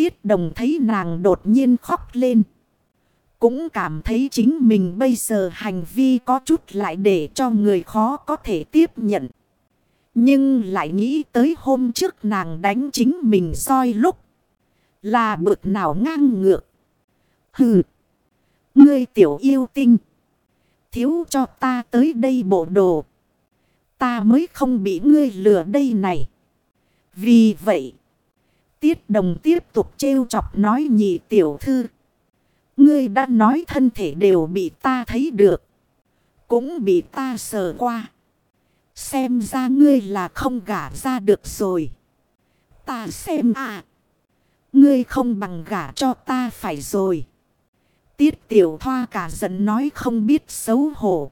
Tiết đồng thấy nàng đột nhiên khóc lên. Cũng cảm thấy chính mình bây giờ hành vi có chút lại để cho người khó có thể tiếp nhận. Nhưng lại nghĩ tới hôm trước nàng đánh chính mình soi lúc. Là bực nào ngang ngược. Hừ. Ngươi tiểu yêu tinh. Thiếu cho ta tới đây bộ đồ. Ta mới không bị ngươi lừa đây này. Vì vậy. Tiết đồng tiếp tục trêu chọc nói nhị tiểu thư. Ngươi đã nói thân thể đều bị ta thấy được. Cũng bị ta sờ qua. Xem ra ngươi là không gả ra được rồi. Ta xem à. Ngươi không bằng gả cho ta phải rồi. Tiết tiểu thoa cả giận nói không biết xấu hổ.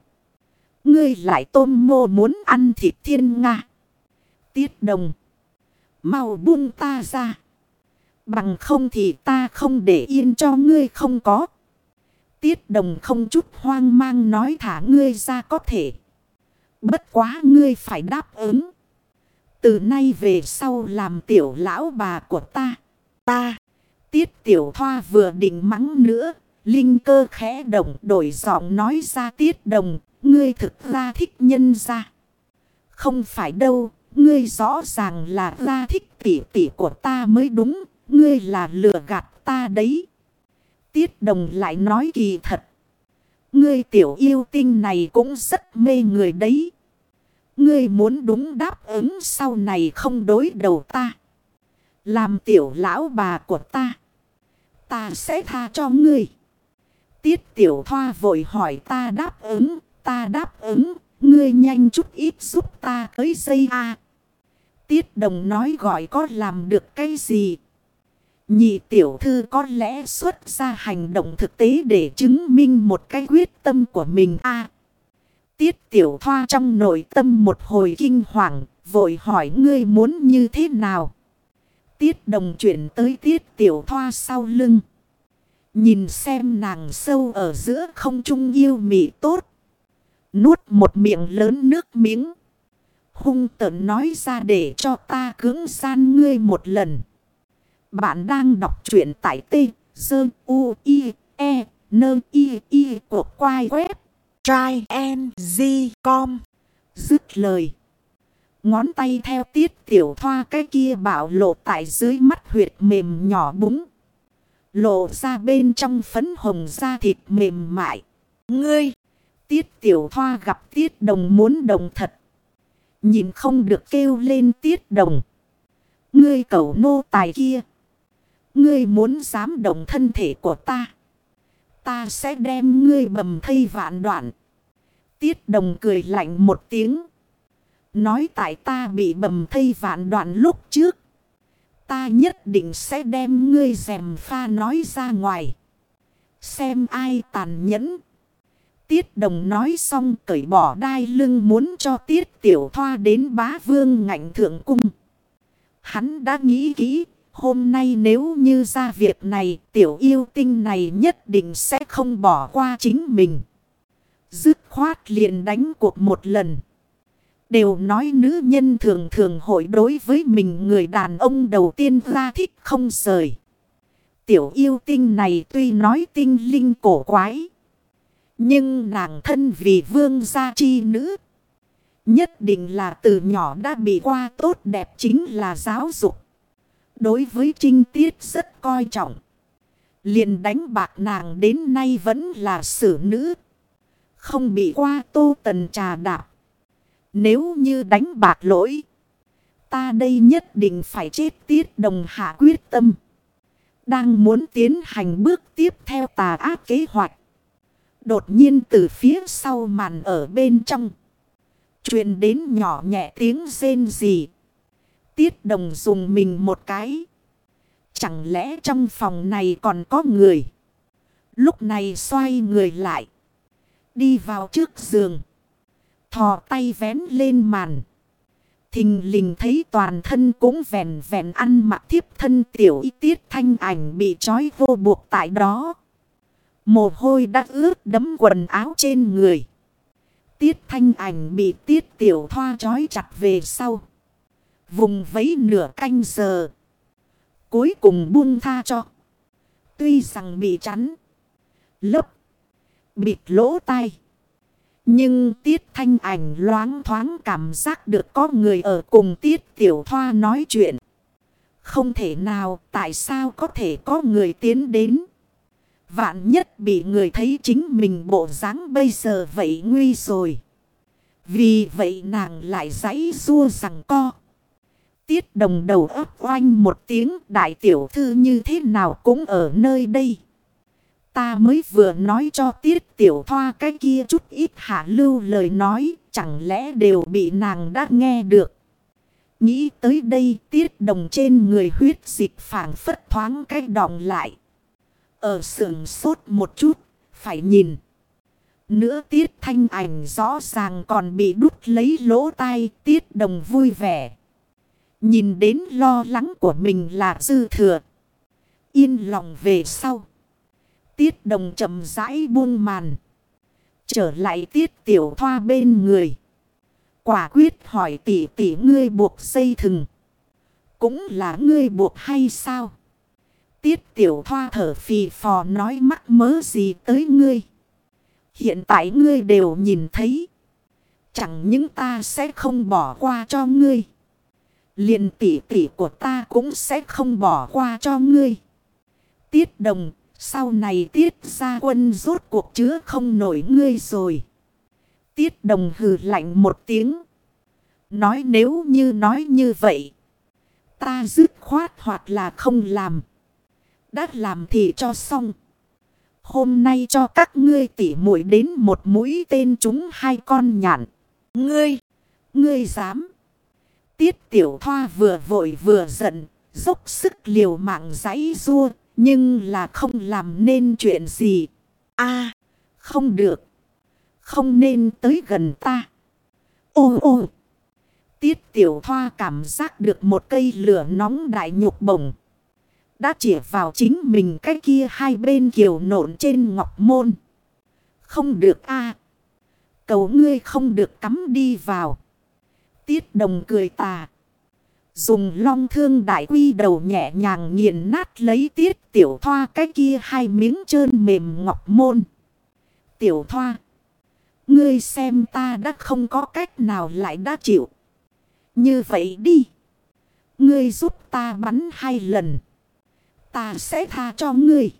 Ngươi lại tôm mô muốn ăn thịt thiên nga. Tiết đồng. Mau buông ta ra. Bằng không thì ta không để yên cho ngươi không có. Tiết đồng không chút hoang mang nói thả ngươi ra có thể. Bất quá ngươi phải đáp ứng. Từ nay về sau làm tiểu lão bà của ta. Ta. Tiết tiểu thoa vừa định mắng nữa. Linh cơ khẽ động đổi giọng nói ra tiết đồng. Ngươi thực ra thích nhân ra. Không phải đâu. Ngươi rõ ràng là ra thích tỷ tỷ của ta mới đúng. Ngươi là lừa gạt ta đấy. Tiết đồng lại nói kỳ thật. Ngươi tiểu yêu tinh này cũng rất mê người đấy. Ngươi muốn đúng đáp ứng sau này không đối đầu ta. Làm tiểu lão bà của ta. Ta sẽ tha cho ngươi. Tiết tiểu thoa vội hỏi ta đáp ứng. Ta đáp ứng. Ngươi nhanh chút ít giúp ta tới dây A. Tiết đồng nói gọi có làm được cái gì. Nhị tiểu thư có lẽ xuất ra hành động thực tế để chứng minh một cái quyết tâm của mình a Tiết tiểu thoa trong nội tâm một hồi kinh hoàng, vội hỏi ngươi muốn như thế nào. Tiết đồng chuyển tới tiết tiểu thoa sau lưng. Nhìn xem nàng sâu ở giữa không trung yêu mị tốt. Nuốt một miệng lớn nước miếng. Hung tợn nói ra để cho ta cưỡng gian ngươi một lần. Bạn đang đọc truyện tại t z u, i e nơ i i của quai web. Try and com Dứt lời. Ngón tay theo tiết tiểu thoa cái kia bảo lộ tại dưới mắt huyệt mềm nhỏ búng. Lộ ra bên trong phấn hồng da thịt mềm mại. Ngươi! Tiết tiểu thoa gặp tiết đồng muốn đồng thật. Nhìn không được kêu lên tiết đồng. Ngươi cầu nô tài kia. Ngươi muốn dám động thân thể của ta. Ta sẽ đem ngươi bầm thây vạn đoạn. Tiết đồng cười lạnh một tiếng. Nói tại ta bị bầm thây vạn đoạn lúc trước. Ta nhất định sẽ đem ngươi dèm pha nói ra ngoài. Xem ai tàn nhẫn. Tiết đồng nói xong cởi bỏ đai lưng muốn cho tiết tiểu thoa đến bá vương ngạnh thượng cung. Hắn đã nghĩ kỹ Hôm nay nếu như ra việc này, tiểu yêu tinh này nhất định sẽ không bỏ qua chính mình. Dứt khoát liền đánh cuộc một lần. Đều nói nữ nhân thường thường hội đối với mình người đàn ông đầu tiên ra thích không rời. Tiểu yêu tinh này tuy nói tinh linh cổ quái. Nhưng nàng thân vì vương gia chi nữ. Nhất định là từ nhỏ đã bị qua tốt đẹp chính là giáo dục đối với trinh tiết rất coi trọng. Liền đánh bạc nàng đến nay vẫn là xử nữ. Không bị qua tô tần trà đạp. Nếu như đánh bạc lỗi. Ta đây nhất định phải chết tiết đồng hạ quyết tâm. Đang muốn tiến hành bước tiếp theo tà ác kế hoạch. Đột nhiên từ phía sau màn ở bên trong. truyền đến nhỏ nhẹ tiếng rên rỉ. Tiết đồng dùng mình một cái. Chẳng lẽ trong phòng này còn có người? Lúc này xoay người lại. Đi vào trước giường. Thò tay vén lên màn. Thình lình thấy toàn thân cũng vẹn vẹn ăn mặc thiếp thân tiểu y tiết thanh ảnh bị trói vô buộc tại đó. Mồ hôi đã ướt đấm quần áo trên người. Tiết thanh ảnh bị tiết tiểu thoa trói chặt về sau. Vùng vấy nửa canh giờ. Cuối cùng buông tha cho. Tuy rằng bị chắn. Lấp. Bịt lỗ tai. Nhưng tiết thanh ảnh loáng thoáng cảm giác được có người ở cùng tiết tiểu thoa nói chuyện. Không thể nào, tại sao có thể có người tiến đến. Vạn nhất bị người thấy chính mình bộ dáng bây giờ vậy nguy rồi. Vì vậy nàng lại giãy xua rằng co. Tiết đồng đầu ấp oanh một tiếng đại tiểu thư như thế nào cũng ở nơi đây. Ta mới vừa nói cho tiết tiểu thoa cái kia chút ít hạ lưu lời nói, chẳng lẽ đều bị nàng đã nghe được. Nghĩ tới đây tiết đồng trên người huyết dịch phản phất thoáng cái đọng lại. Ở sườn sốt một chút, phải nhìn. Nữa tiết thanh ảnh rõ ràng còn bị đút lấy lỗ tai tiết đồng vui vẻ. Nhìn đến lo lắng của mình là dư thừa. Yên lòng về sau. Tiết đồng chậm rãi buông màn. Trở lại tiết tiểu thoa bên người. Quả quyết hỏi tỷ tỷ ngươi buộc dây thừng. Cũng là ngươi buộc hay sao? Tiết tiểu thoa thở phì phò nói mắc mớ gì tới ngươi. Hiện tại ngươi đều nhìn thấy. Chẳng những ta sẽ không bỏ qua cho ngươi liền tỷ tỷ của ta cũng sẽ không bỏ qua cho ngươi. Tiết đồng, sau này tiết ra quân rốt cuộc chứa không nổi ngươi rồi. Tiết đồng hừ lạnh một tiếng. Nói nếu như nói như vậy. Ta dứt khoát hoặc là không làm. Đã làm thì cho xong. Hôm nay cho các ngươi tỉ mũi đến một mũi tên chúng hai con nhạn. Ngươi, ngươi dám. Tiết tiểu thoa vừa vội vừa giận, dốc sức liều mạng giấy rua, nhưng là không làm nên chuyện gì. a không được. Không nên tới gần ta. Ô ô. Tiết tiểu thoa cảm giác được một cây lửa nóng đại nhục bổng. Đã chỉ vào chính mình cái kia hai bên kiều nộn trên ngọc môn. Không được a Cầu ngươi không được cắm đi vào. Tiết đồng cười tà. Dùng long thương đại quy đầu nhẹ nhàng nghiền nát lấy tiết tiểu thoa cái kia hai miếng trơn mềm ngọc môn. Tiểu thoa. Ngươi xem ta đã không có cách nào lại đã chịu. Như vậy đi. Ngươi giúp ta bắn hai lần. Ta sẽ tha cho ngươi.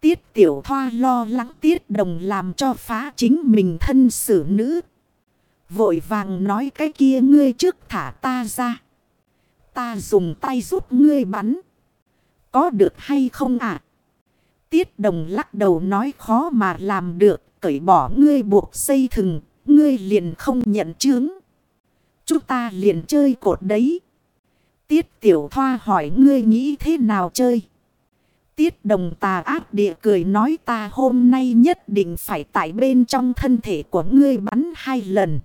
Tiết tiểu thoa lo lắng tiết đồng làm cho phá chính mình thân xử nữ. Vội vàng nói cái kia ngươi trước thả ta ra. Ta dùng tay giúp ngươi bắn. Có được hay không ạ? À? Tiết đồng lắc đầu nói khó mà làm được. Cởi bỏ ngươi buộc xây thừng. Ngươi liền không nhận chướng. Chúng ta liền chơi cột đấy. Tiết tiểu thoa hỏi ngươi nghĩ thế nào chơi? Tiết đồng tà ác địa cười nói ta hôm nay nhất định phải tại bên trong thân thể của ngươi bắn hai lần.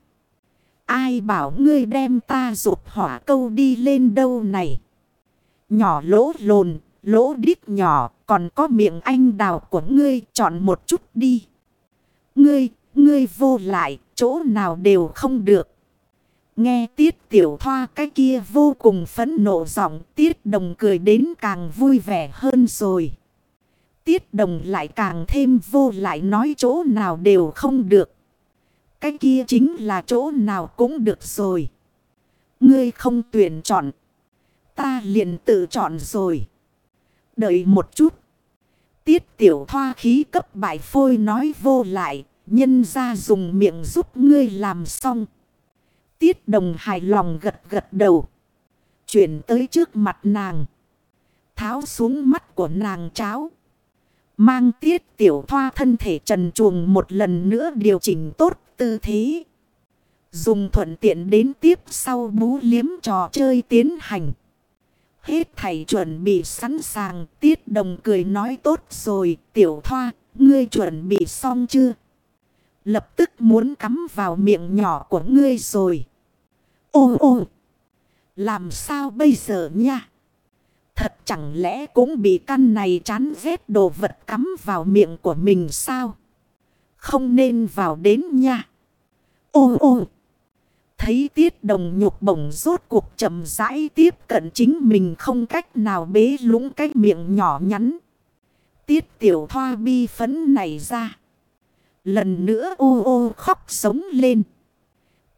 Ai bảo ngươi đem ta rụt hỏa câu đi lên đâu này? Nhỏ lỗ lồn, lỗ đít nhỏ, còn có miệng anh đào của ngươi, chọn một chút đi. Ngươi, ngươi vô lại, chỗ nào đều không được. Nghe tiết tiểu thoa cái kia vô cùng phẫn nộ giọng tiết đồng cười đến càng vui vẻ hơn rồi. Tiết đồng lại càng thêm vô lại nói chỗ nào đều không được. Cái kia chính là chỗ nào cũng được rồi. Ngươi không tuyển chọn. Ta liền tự chọn rồi. Đợi một chút. Tiết tiểu thoa khí cấp bại phôi nói vô lại. Nhân ra dùng miệng giúp ngươi làm xong. Tiết đồng hài lòng gật gật đầu. Chuyển tới trước mặt nàng. Tháo xuống mắt của nàng cháo. Mang tiết tiểu thoa thân thể trần chuồng một lần nữa điều chỉnh tốt tư thế. Dùng thuận tiện đến tiếp sau bú liếm trò chơi tiến hành. Hết thầy chuẩn bị sẵn sàng. Tiết đồng cười nói tốt rồi. Tiểu thoa, ngươi chuẩn bị xong chưa? Lập tức muốn cắm vào miệng nhỏ của ngươi rồi. Ô ô! Làm sao bây giờ nha? Thật chẳng lẽ cũng bị căn này chán ghét đồ vật cắm vào miệng của mình sao? Không nên vào đến nha. Ô ô! thấy tiết đồng nhục bổng rốt cuộc chậm rãi tiếp cận chính mình không cách nào bế lũng cái miệng nhỏ nhắn. Tiết tiểu thoa bi phấn này ra. Lần nữa ô ô khóc sống lên.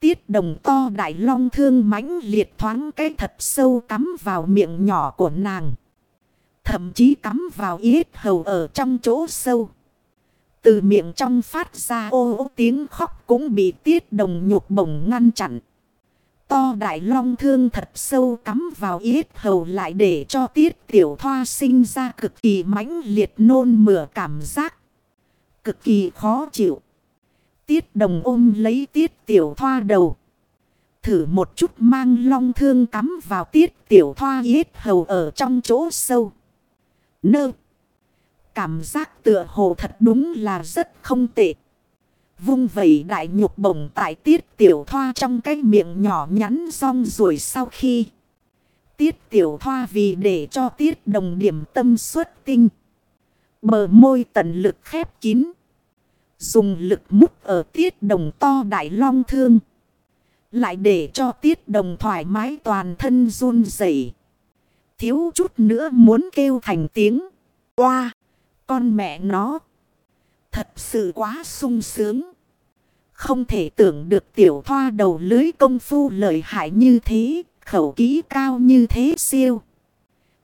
Tiết đồng to đại long thương mãnh liệt thoáng cái thật sâu cắm vào miệng nhỏ của nàng. Thậm chí cắm vào yết hầu ở trong chỗ sâu. Từ miệng trong phát ra ô ô tiếng khóc cũng bị tiết đồng nhục bổng ngăn chặn. To đại long thương thật sâu cắm vào yết hầu lại để cho tiết tiểu thoa sinh ra cực kỳ mãnh liệt nôn mửa cảm giác. Cực kỳ khó chịu. Tiết đồng ôm lấy tiết tiểu thoa đầu. Thử một chút mang long thương cắm vào tiết tiểu thoa yết hầu ở trong chỗ sâu. Nơ. Cảm giác tựa hồ thật đúng là rất không tệ. Vung vẩy đại nhục bổng tại tiết tiểu thoa trong cái miệng nhỏ nhắn rong rồi sau khi. Tiết tiểu thoa vì để cho tiết đồng điểm tâm xuất tinh. Bờ môi tận lực khép kín. Dùng lực mút ở tiết đồng to đại long thương. Lại để cho tiết đồng thoải mái toàn thân run rẩy Thiếu chút nữa muốn kêu thành tiếng. qua Con mẹ nó! Thật sự quá sung sướng. Không thể tưởng được tiểu thoa đầu lưới công phu lợi hại như thế, khẩu ký cao như thế siêu.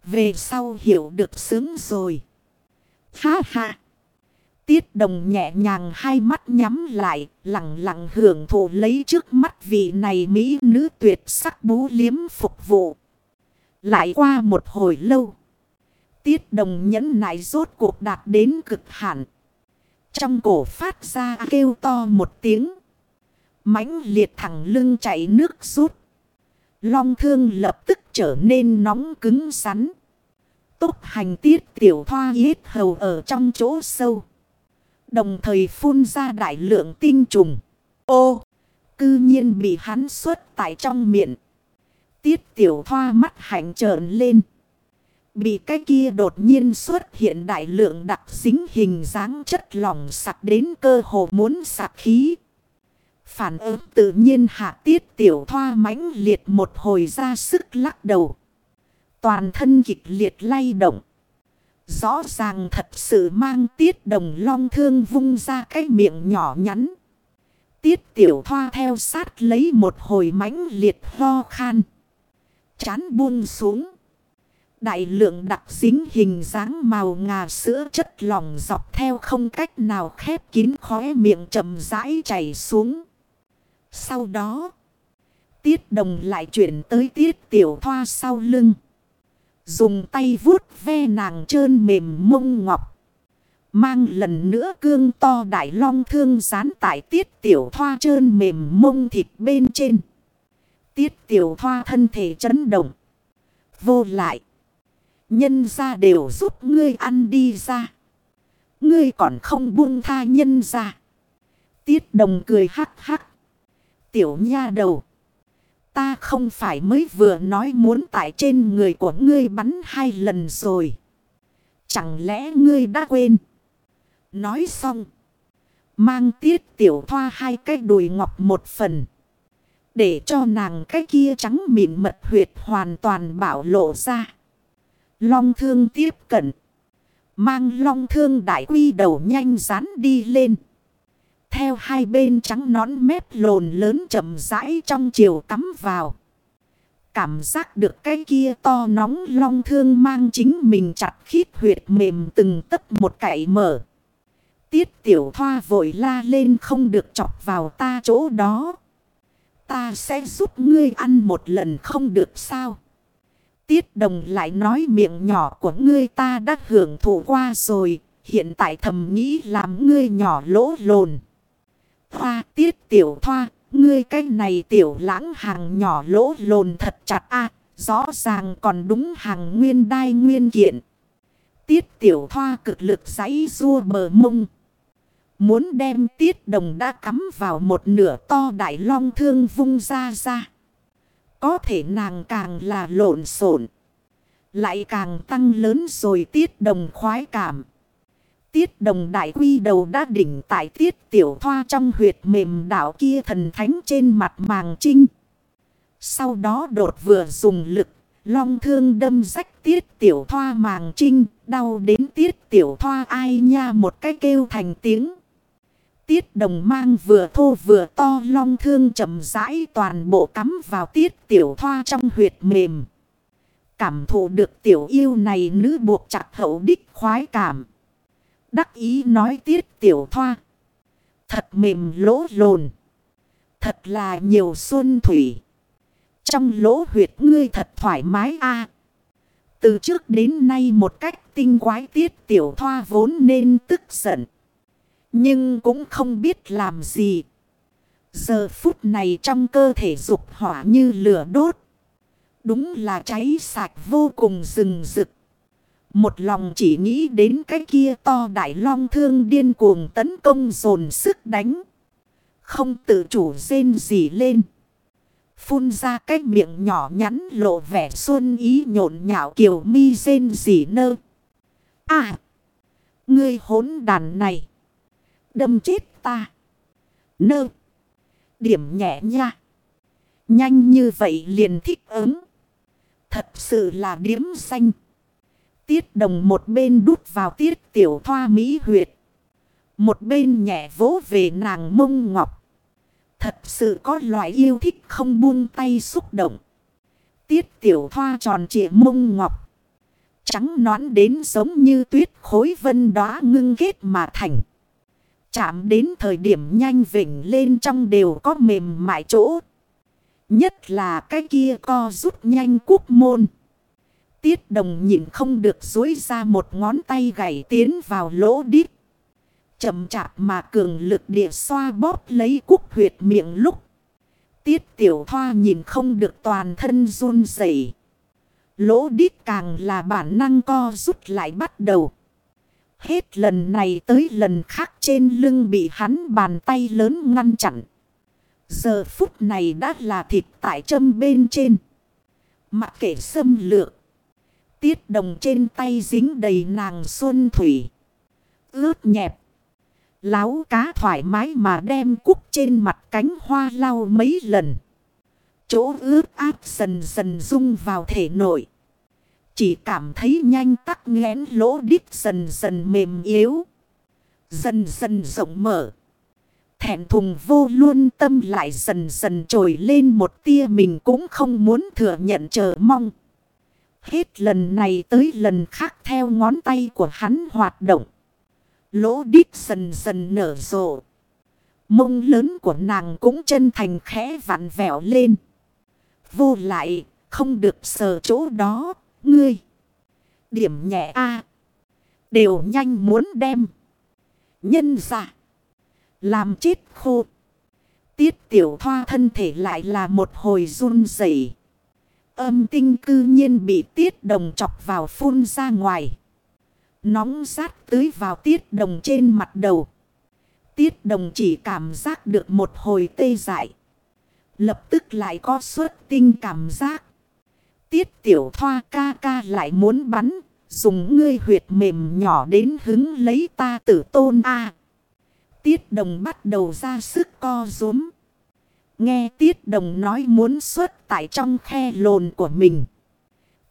Về sau hiểu được sướng rồi. Ha ha! Tiết đồng nhẹ nhàng hai mắt nhắm lại, lặng lặng hưởng thụ lấy trước mắt vị này mỹ nữ tuyệt sắc bú liếm phục vụ. Lại qua một hồi lâu. Tiết đồng nhẫn nại rốt cuộc đạt đến cực hạn. Trong cổ phát ra kêu to một tiếng. mãnh liệt thẳng lưng chảy nước rút. Long thương lập tức trở nên nóng cứng rắn. Tốc hành tiết tiểu thoa yết hầu ở trong chỗ sâu. Đồng thời phun ra đại lượng tinh trùng. Ô! Cư nhiên bị hắn xuất tại trong miệng. Tiết tiểu thoa mắt hạnh trợn lên. Bị cái kia đột nhiên xuất hiện đại lượng đặc dính hình dáng chất lỏng sặc đến cơ hồ muốn sặc khí. Phản ứng tự nhiên hạ tiết tiểu thoa mãnh liệt một hồi ra sức lắc đầu. Toàn thân kịch liệt lay động. Rõ ràng thật sự mang tiết đồng long thương vung ra cái miệng nhỏ nhắn. Tiết tiểu thoa theo sát lấy một hồi mãnh liệt ho khan. Chán buông xuống. Đại lượng đặc dính hình dáng màu ngà sữa chất lỏng dọc theo không cách nào khép kín khóe miệng chậm rãi chảy xuống. Sau đó, tiết đồng lại chuyển tới tiết tiểu thoa sau lưng. Dùng tay vuốt ve nàng trơn mềm mông ngọc. Mang lần nữa cương to đại long thương dán tại tiết tiểu thoa trơn mềm mông thịt bên trên. Tiết tiểu thoa thân thể chấn động. Vô lại. Nhân ra đều giúp ngươi ăn đi ra. Ngươi còn không buông tha nhân ra. Tiết đồng cười hắc hắc. Tiểu nha đầu. Ta không phải mới vừa nói muốn tại trên người của ngươi bắn hai lần rồi. Chẳng lẽ ngươi đã quên? Nói xong. Mang tiết tiểu thoa hai cái đùi ngọc một phần. Để cho nàng cái kia trắng mịn mật huyệt hoàn toàn bảo lộ ra. Long thương tiếp cận. Mang long thương đại quy đầu nhanh rán đi lên. Theo hai bên trắng nón mép lồn lớn chậm rãi trong chiều tắm vào. Cảm giác được cái kia to nóng long thương mang chính mình chặt khít huyệt mềm từng tấc một cậy mở. Tiết tiểu thoa vội la lên không được chọc vào ta chỗ đó. Ta sẽ giúp ngươi ăn một lần không được sao. Tiết đồng lại nói miệng nhỏ của ngươi ta đã hưởng thụ qua rồi. Hiện tại thầm nghĩ làm ngươi nhỏ lỗ lồn. Hoa tiết tiểu thoa. Ngươi cái này tiểu lãng hàng nhỏ lỗ lồn thật chặt a, Rõ ràng còn đúng hàng nguyên đai nguyên kiện. Tiết tiểu thoa cực lực giấy rua bờ mông. Muốn đem tiết đồng đã cắm vào một nửa to đại long thương vung ra ra. Có thể nàng càng là lộn xộn Lại càng tăng lớn rồi tiết đồng khoái cảm. Tiết đồng đại quy đầu đã đỉnh tại tiết tiểu thoa trong huyệt mềm đảo kia thần thánh trên mặt màng trinh. Sau đó đột vừa dùng lực, long thương đâm rách tiết tiểu thoa màng trinh, đau đến tiết tiểu thoa ai nha một cái kêu thành tiếng. Tiết đồng mang vừa thô vừa to long thương chậm rãi toàn bộ cắm vào tiết tiểu thoa trong huyệt mềm. Cảm thụ được tiểu yêu này nữ buộc chặt hậu đích khoái cảm. Đắc ý nói tiết tiểu thoa. Thật mềm lỗ lồn. Thật là nhiều xuân thủy. Trong lỗ huyệt ngươi thật thoải mái a Từ trước đến nay một cách tinh quái tiết tiểu thoa vốn nên tức giận. Nhưng cũng không biết làm gì. Giờ phút này trong cơ thể dục hỏa như lửa đốt. Đúng là cháy sạch vô cùng rừng rực. Một lòng chỉ nghĩ đến cái kia to đại long thương điên cuồng tấn công dồn sức đánh. Không tự chủ rên gì lên. Phun ra cái miệng nhỏ nhắn lộ vẻ xuân ý nhộn nhạo kiểu mi rên gì nơ. À! Ngươi hốn đàn này. Đâm chết ta. Nơ. Điểm nhẹ nha. Nhanh như vậy liền thích ứng. Thật sự là điếm xanh. Tiết đồng một bên đút vào tiết tiểu thoa mỹ huyệt. Một bên nhẹ vỗ về nàng mông ngọc. Thật sự có loại yêu thích không buông tay xúc động. Tiết tiểu thoa tròn trịa mông ngọc. Trắng nón đến giống như tuyết khối vân đóa ngưng kết mà thành. Chạm đến thời điểm nhanh vỉnh lên trong đều có mềm mại chỗ. Nhất là cái kia co rút nhanh cúc môn. Tiết đồng nhịn không được dối ra một ngón tay gảy tiến vào lỗ đít. Chậm chạp mà cường lực địa xoa bóp lấy cúc huyệt miệng lúc. Tiết tiểu thoa nhìn không được toàn thân run rẩy Lỗ đít càng là bản năng co rút lại bắt đầu. Hết lần này tới lần khác trên lưng bị hắn bàn tay lớn ngăn chặn. Giờ phút này đã là thịt tại châm bên trên. Mặc kệ xâm lược. Tiết đồng trên tay dính đầy nàng xuân thủy. Ướt nhẹp. Láo cá thoải mái mà đem cúc trên mặt cánh hoa lau mấy lần. Chỗ ướt áp dần dần rung vào thể nội. Chỉ cảm thấy nhanh tắc nghẽn lỗ đít dần dần mềm yếu. Dần dần rộng mở. Thẹn thùng vô luôn tâm lại dần dần trồi lên một tia mình cũng không muốn thừa nhận chờ mong. Hết lần này tới lần khác theo ngón tay của hắn hoạt động. Lỗ đít dần dần nở rộ. Mông lớn của nàng cũng chân thành khẽ vặn vẹo lên. Vô lại, không được sờ chỗ đó, ngươi. Điểm nhẹ a Đều nhanh muốn đem. Nhân ra. Làm chết khô. Tiết tiểu thoa thân thể lại là một hồi run rẩy Âm tinh cư nhiên bị tiết đồng chọc vào phun ra ngoài. Nóng sát tưới vào tiết đồng trên mặt đầu. Tiết đồng chỉ cảm giác được một hồi tê dại. Lập tức lại có suốt tinh cảm giác. Tiết tiểu thoa ca ca lại muốn bắn. Dùng ngươi huyệt mềm nhỏ đến hứng lấy ta tử tôn A. Tiết đồng bắt đầu ra sức co rúm. Nghe tiết đồng nói muốn xuất tại trong khe lồn của mình.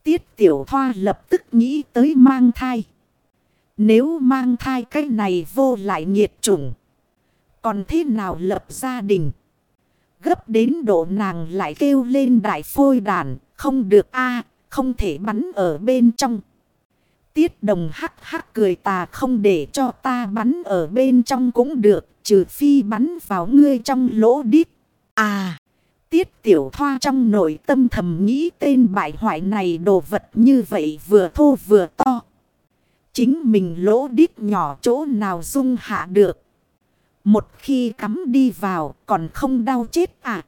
Tiết tiểu thoa lập tức nghĩ tới mang thai. Nếu mang thai cái này vô lại nhiệt chủng. Còn thế nào lập gia đình? Gấp đến độ nàng lại kêu lên đại phôi đàn. Không được a, không thể bắn ở bên trong. Tiết đồng hắc hắc cười ta không để cho ta bắn ở bên trong cũng được. Trừ phi bắn vào ngươi trong lỗ đít. À, tiết tiểu thoa trong nội tâm thầm nghĩ tên bại hoại này đồ vật như vậy vừa thô vừa to. Chính mình lỗ đít nhỏ chỗ nào dung hạ được. Một khi cắm đi vào còn không đau chết à.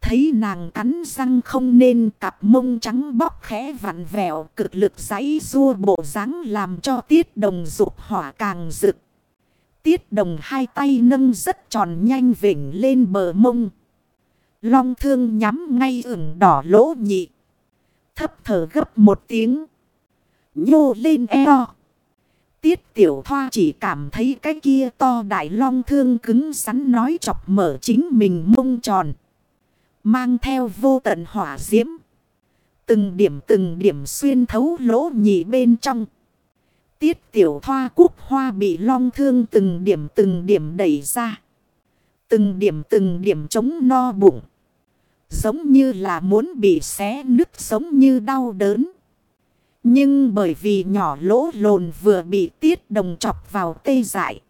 Thấy nàng cắn răng không nên cặp mông trắng bóc khẽ vặn vẹo cực lực giấy rua bộ dáng làm cho tiết đồng dục hỏa càng rực. Tiết đồng hai tay nâng rất tròn nhanh vỉnh lên bờ mông. Long thương nhắm ngay ửng đỏ lỗ nhị. Thấp thở gấp một tiếng. Nhô lên eo. Tiết tiểu thoa chỉ cảm thấy cái kia to đại long thương cứng rắn nói chọc mở chính mình mông tròn. Mang theo vô tận hỏa diễm. Từng điểm từng điểm xuyên thấu lỗ nhị bên trong. Tiết tiểu thoa cúc hoa bị long thương từng điểm từng điểm đẩy ra. Từng điểm từng điểm chống no bụng. Giống như là muốn bị xé nứt, giống như đau đớn. Nhưng bởi vì nhỏ lỗ lồn vừa bị tiết đồng chọc vào tê dại.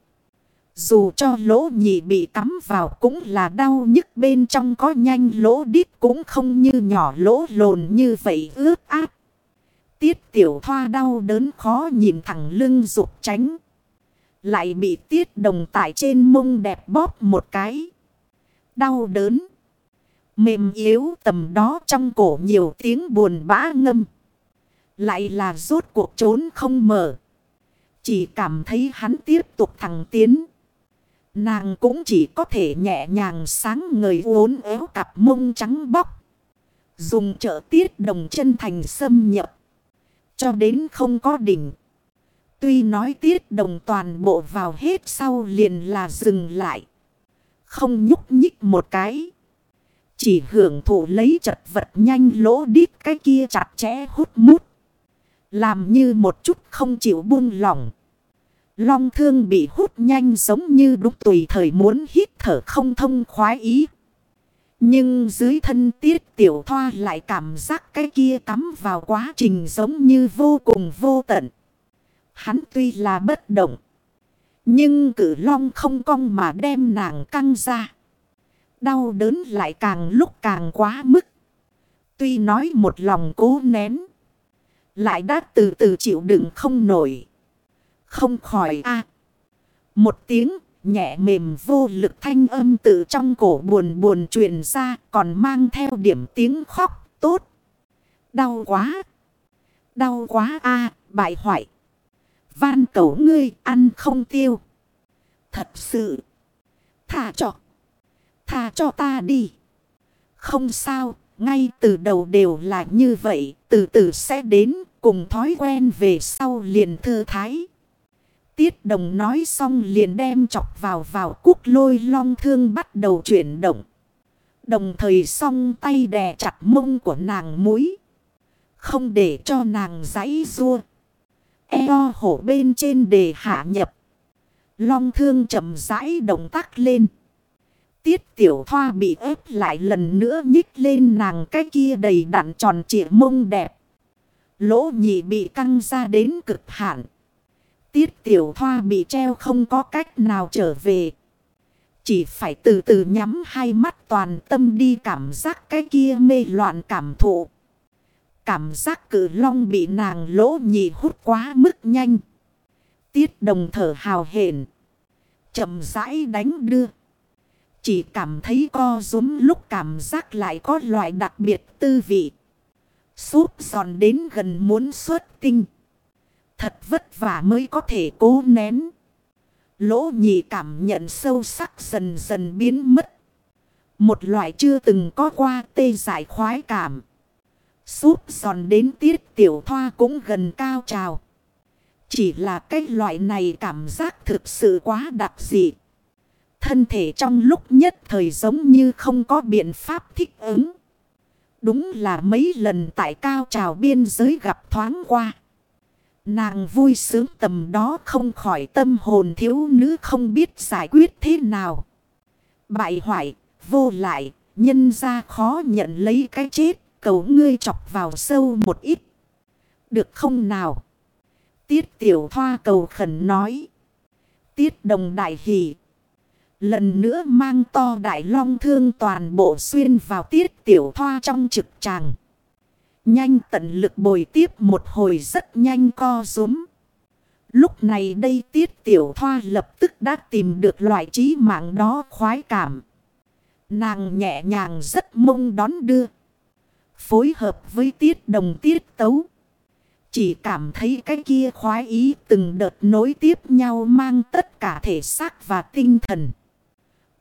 Dù cho lỗ nhị bị cắm vào cũng là đau nhức, bên trong có nhanh lỗ đít cũng không như nhỏ lỗ lồn như vậy ướt áp. Tiết tiểu thoa đau đớn khó nhìn thẳng lưng rụt tránh. Lại bị tiết đồng tại trên mông đẹp bóp một cái. Đau đớn. Mềm yếu tầm đó trong cổ nhiều tiếng buồn bã ngâm. Lại là rốt cuộc trốn không mở. Chỉ cảm thấy hắn tiếp tục thẳng tiến. Nàng cũng chỉ có thể nhẹ nhàng sáng người uốn éo cặp mông trắng bóc. Dùng trợ tiết đồng chân thành xâm nhập. Cho đến không có đỉnh. Tuy nói tiết đồng toàn bộ vào hết sau liền là dừng lại. Không nhúc nhích một cái. Chỉ hưởng thụ lấy chật vật nhanh lỗ đít cái kia chặt chẽ hút mút. Làm như một chút không chịu buông lỏng. Long thương bị hút nhanh giống như đúc tùy thời muốn hít thở không thông khoái ý. Nhưng dưới thân tiết tiểu thoa lại cảm giác cái kia cắm vào quá trình giống như vô cùng vô tận. Hắn tuy là bất động. Nhưng cử long không cong mà đem nàng căng ra. Đau đớn lại càng lúc càng quá mức. Tuy nói một lòng cố nén. Lại đã từ từ chịu đựng không nổi. Không khỏi a Một tiếng nhẹ mềm vô lực thanh âm từ trong cổ buồn buồn truyền ra, còn mang theo điểm tiếng khóc, tốt. Đau quá. Đau quá a, bại hoại. Van cầu ngươi ăn không tiêu. Thật sự. Thả cho. Thả cho ta đi. Không sao. Ngay từ đầu đều là như vậy. Từ từ sẽ đến. Cùng thói quen về sau liền thư thái. Tiết đồng nói xong liền đem chọc vào vào cúc lôi long thương bắt đầu chuyển động. Đồng thời song tay đè chặt mông của nàng mũi. Không để cho nàng giãy rua. Eo hổ bên trên để hạ nhập. Long thương chậm rãi động tác lên. Tiết tiểu thoa bị ép lại lần nữa nhích lên nàng cái kia đầy đặn tròn trịa mông đẹp. Lỗ nhị bị căng ra đến cực hạn. Tiết tiểu thoa bị treo không có cách nào trở về. Chỉ phải từ từ nhắm hai mắt toàn tâm đi cảm giác cái kia mê loạn cảm thụ. Cảm giác cử long bị nàng lỗ nhị hút quá mức nhanh. Tiết đồng thở hào hển chậm rãi đánh đưa. Chỉ cảm thấy co rúm lúc cảm giác lại có loại đặc biệt tư vị. Súp giòn đến gần muốn xuất tinh. Thật vất vả mới có thể cố nén. Lỗ nhị cảm nhận sâu sắc dần dần biến mất. Một loại chưa từng có qua tê giải khoái cảm. Súp giòn đến tiết tiểu thoa cũng gần cao trào. Chỉ là cái loại này cảm giác thực sự quá đặc dị. Thân thể trong lúc nhất thời giống như không có biện pháp thích ứng. Đúng là mấy lần tại cao trào biên giới gặp thoáng qua. Nàng vui sướng tầm đó không khỏi tâm hồn thiếu nữ không biết giải quyết thế nào. Bại hoại, vô lại, nhân ra khó nhận lấy cái chết, cầu ngươi chọc vào sâu một ít. Được không nào? Tiết tiểu thoa cầu khẩn nói. Tiết đồng đại hỷ. Lần nữa mang to đại long thương toàn bộ xuyên vào tiết tiểu thoa trong trực tràng. Nhanh tận lực bồi tiếp một hồi rất nhanh co rúm. Lúc này đây tiết tiểu thoa lập tức đã tìm được loại trí mạng đó khoái cảm. Nàng nhẹ nhàng rất mông đón đưa. Phối hợp với tiết đồng tiết tấu. Chỉ cảm thấy cái kia khoái ý từng đợt nối tiếp nhau mang tất cả thể xác và tinh thần.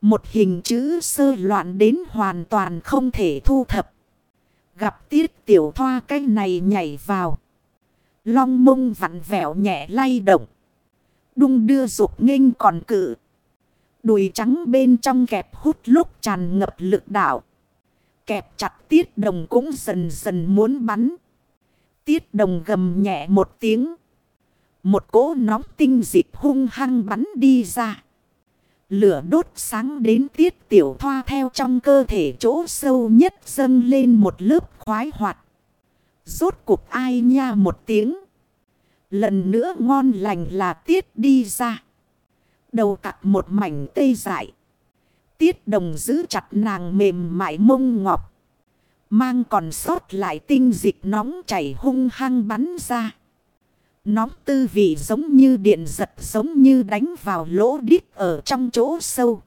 Một hình chữ sơ loạn đến hoàn toàn không thể thu thập. Gặp tiết tiểu thoa cái này nhảy vào. Long mông vặn vẹo nhẹ lay động. Đung đưa dục nghênh còn cự. Đùi trắng bên trong kẹp hút lúc tràn ngập lực đạo. Kẹp chặt tiết đồng cũng dần dần muốn bắn. Tiết đồng gầm nhẹ một tiếng. Một cỗ nóng tinh dịch hung hăng bắn đi ra. Lửa đốt sáng đến tiết tiểu thoa theo trong cơ thể chỗ sâu nhất dâng lên một lớp khoái hoạt. Rốt cục ai nha một tiếng. Lần nữa ngon lành là tiết đi ra. Đầu cặp một mảnh tê dại. Tiết đồng giữ chặt nàng mềm mại mông ngọc. Mang còn sót lại tinh dịch nóng chảy hung hăng bắn ra. Nóng tư vị giống như điện giật, giống như đánh vào lỗ đít ở trong chỗ sâu.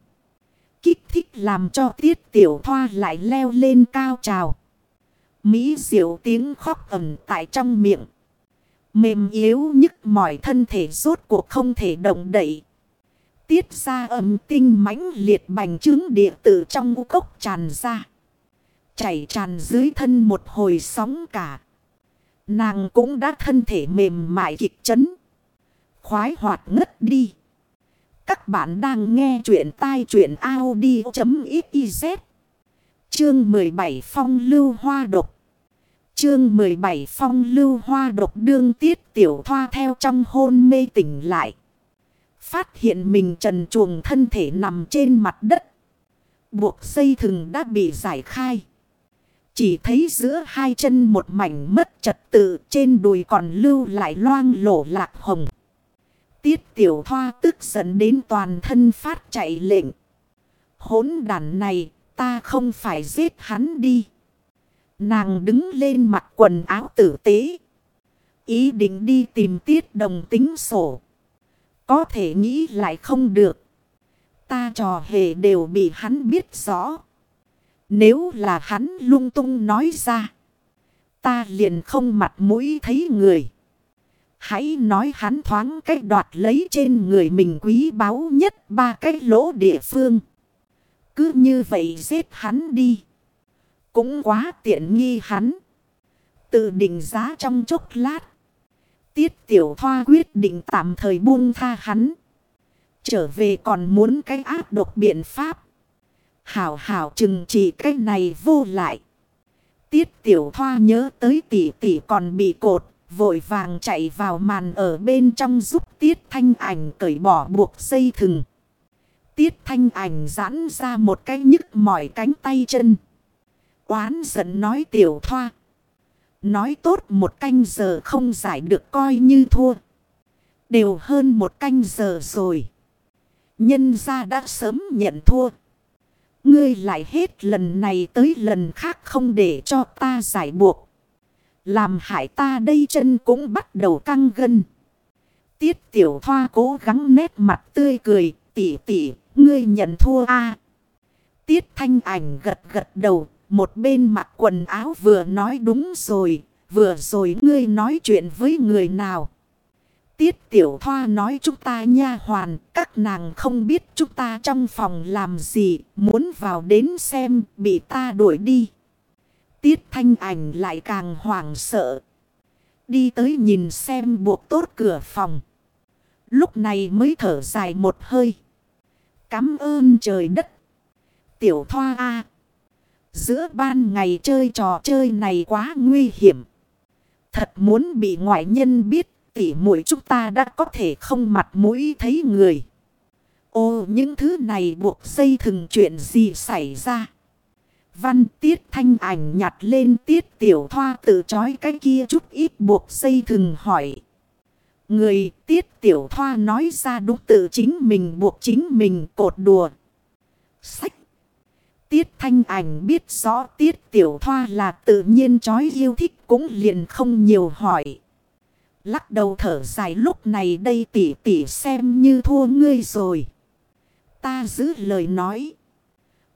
Kích thích làm cho tiết tiểu thoa lại leo lên cao trào. Mỹ diệu tiếng khóc ẩm tại trong miệng. Mềm yếu nhức mỏi thân thể rốt cuộc không thể động đậy. Tiết ra âm tinh mãnh liệt bành trướng địa tử trong u cốc tràn ra. Chảy tràn dưới thân một hồi sóng cả. Nàng cũng đã thân thể mềm mại kịch chấn. Khoái hoạt ngất đi. Các bạn đang nghe chuyện tai chuyện Audi.xyz. Chương 17 Phong lưu hoa độc. Chương 17 Phong lưu hoa độc đương tiết tiểu thoa theo trong hôn mê tỉnh lại. Phát hiện mình trần chuồng thân thể nằm trên mặt đất. Buộc dây thừng đã bị giải khai. Chỉ thấy giữa hai chân một mảnh mất trật tự, trên đùi còn lưu lại loang lổ lạc hồng. Tiết tiểu thoa tức giận đến toàn thân phát chạy lệnh. Hốn đàn này, ta không phải giết hắn đi. Nàng đứng lên mặc quần áo tử tế. Ý định đi tìm tiết đồng tính sổ. Có thể nghĩ lại không được. Ta trò hề đều bị hắn biết rõ. Nếu là hắn lung tung nói ra. Ta liền không mặt mũi thấy người. Hãy nói hắn thoáng cách đoạt lấy trên người mình quý báu nhất ba cái lỗ địa phương. Cứ như vậy giết hắn đi. Cũng quá tiện nghi hắn. Tự định giá trong chốc lát. Tiết tiểu thoa quyết định tạm thời buông tha hắn. Trở về còn muốn cái áp độc biện pháp. Hảo hảo chừng trị cái này vô lại. Tiết tiểu thoa nhớ tới tỷ tỷ còn bị cột. Vội vàng chạy vào màn ở bên trong giúp tiết thanh ảnh cởi bỏ buộc dây thừng. Tiết thanh ảnh giãn ra một cái nhức mỏi cánh tay chân. quán giận nói tiểu thoa. Nói tốt một canh giờ không giải được coi như thua. Đều hơn một canh giờ rồi. Nhân ra đã sớm nhận thua. Ngươi lại hết lần này tới lần khác không để cho ta giải buộc. Làm hại ta đây chân cũng bắt đầu căng gân. Tiết tiểu thoa cố gắng nét mặt tươi cười. Tỉ tỉ, ngươi nhận thua a Tiết thanh ảnh gật gật đầu. Một bên mặc quần áo vừa nói đúng rồi. Vừa rồi ngươi nói chuyện với người nào. Tiết tiểu thoa nói chúng ta nha hoàn, các nàng không biết chúng ta trong phòng làm gì, muốn vào đến xem, bị ta đuổi đi. Tiết thanh ảnh lại càng hoảng sợ. Đi tới nhìn xem buộc tốt cửa phòng. Lúc này mới thở dài một hơi. Cám ơn trời đất. Tiểu thoa A. Giữa ban ngày chơi trò chơi này quá nguy hiểm. Thật muốn bị ngoại nhân biết tỉ mũi chúng ta đã có thể không mặt mũi thấy người. Ô, những thứ này buộc dây thừng chuyện gì xảy ra. Văn tiết thanh ảnh nhặt lên tiết tiểu thoa tự chói cái kia chút ít buộc dây thừng hỏi. Người tiết tiểu thoa nói ra đúng tự chính mình buộc chính mình cột đùa. Sách. Tiết thanh ảnh biết rõ tiết tiểu thoa là tự nhiên chói yêu thích cũng liền không nhiều hỏi. Lắc đầu thở dài, lúc này đây tỉ tỉ xem như thua ngươi rồi. Ta giữ lời nói.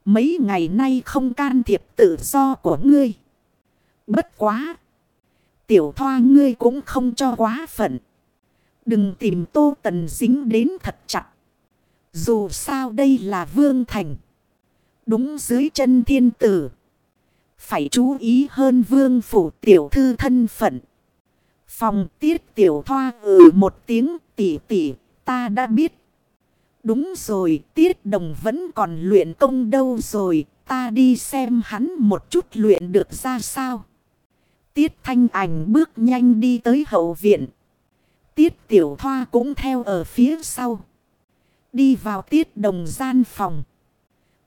Mấy ngày nay không can thiệp tự do của ngươi. Bất quá. Tiểu thoa ngươi cũng không cho quá phận. Đừng tìm tô tần dính đến thật chặt. Dù sao đây là vương thành. Đúng dưới chân thiên tử. Phải chú ý hơn vương phủ tiểu thư thân phận. Phòng tiết tiểu thoa ừ một tiếng tỉ tỉ ta đã biết. Đúng rồi, tiết đồng vẫn còn luyện công đâu rồi, ta đi xem hắn một chút luyện được ra sao. Tiết thanh ảnh bước nhanh đi tới hậu viện. Tiết tiểu thoa cũng theo ở phía sau. Đi vào tiết đồng gian phòng.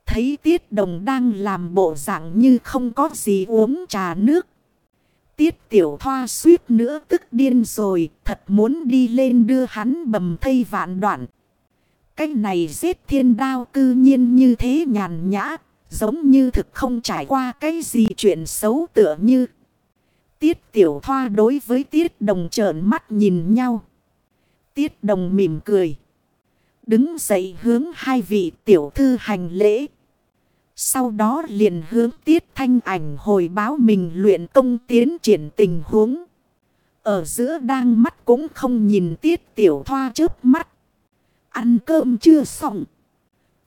Thấy tiết đồng đang làm bộ dạng như không có gì uống trà nước. Tiết tiểu thoa suýt nữa tức điên rồi. Thật muốn đi lên đưa hắn bầm thây vạn đoạn. Cái này giết thiên đao cư nhiên như thế nhàn nhã. Giống như thực không trải qua cái gì chuyện xấu tựa như. Tiết tiểu thoa đối với tiết đồng trợn mắt nhìn nhau. Tiết đồng mỉm cười. Đứng dậy hướng hai vị tiểu thư hành lễ. Sau đó liền hướng tiết thanh ảnh hồi báo mình luyện công tiến triển tình huống. Ở giữa đang mắt cũng không nhìn tiết tiểu thoa trước mắt. Ăn cơm chưa xong.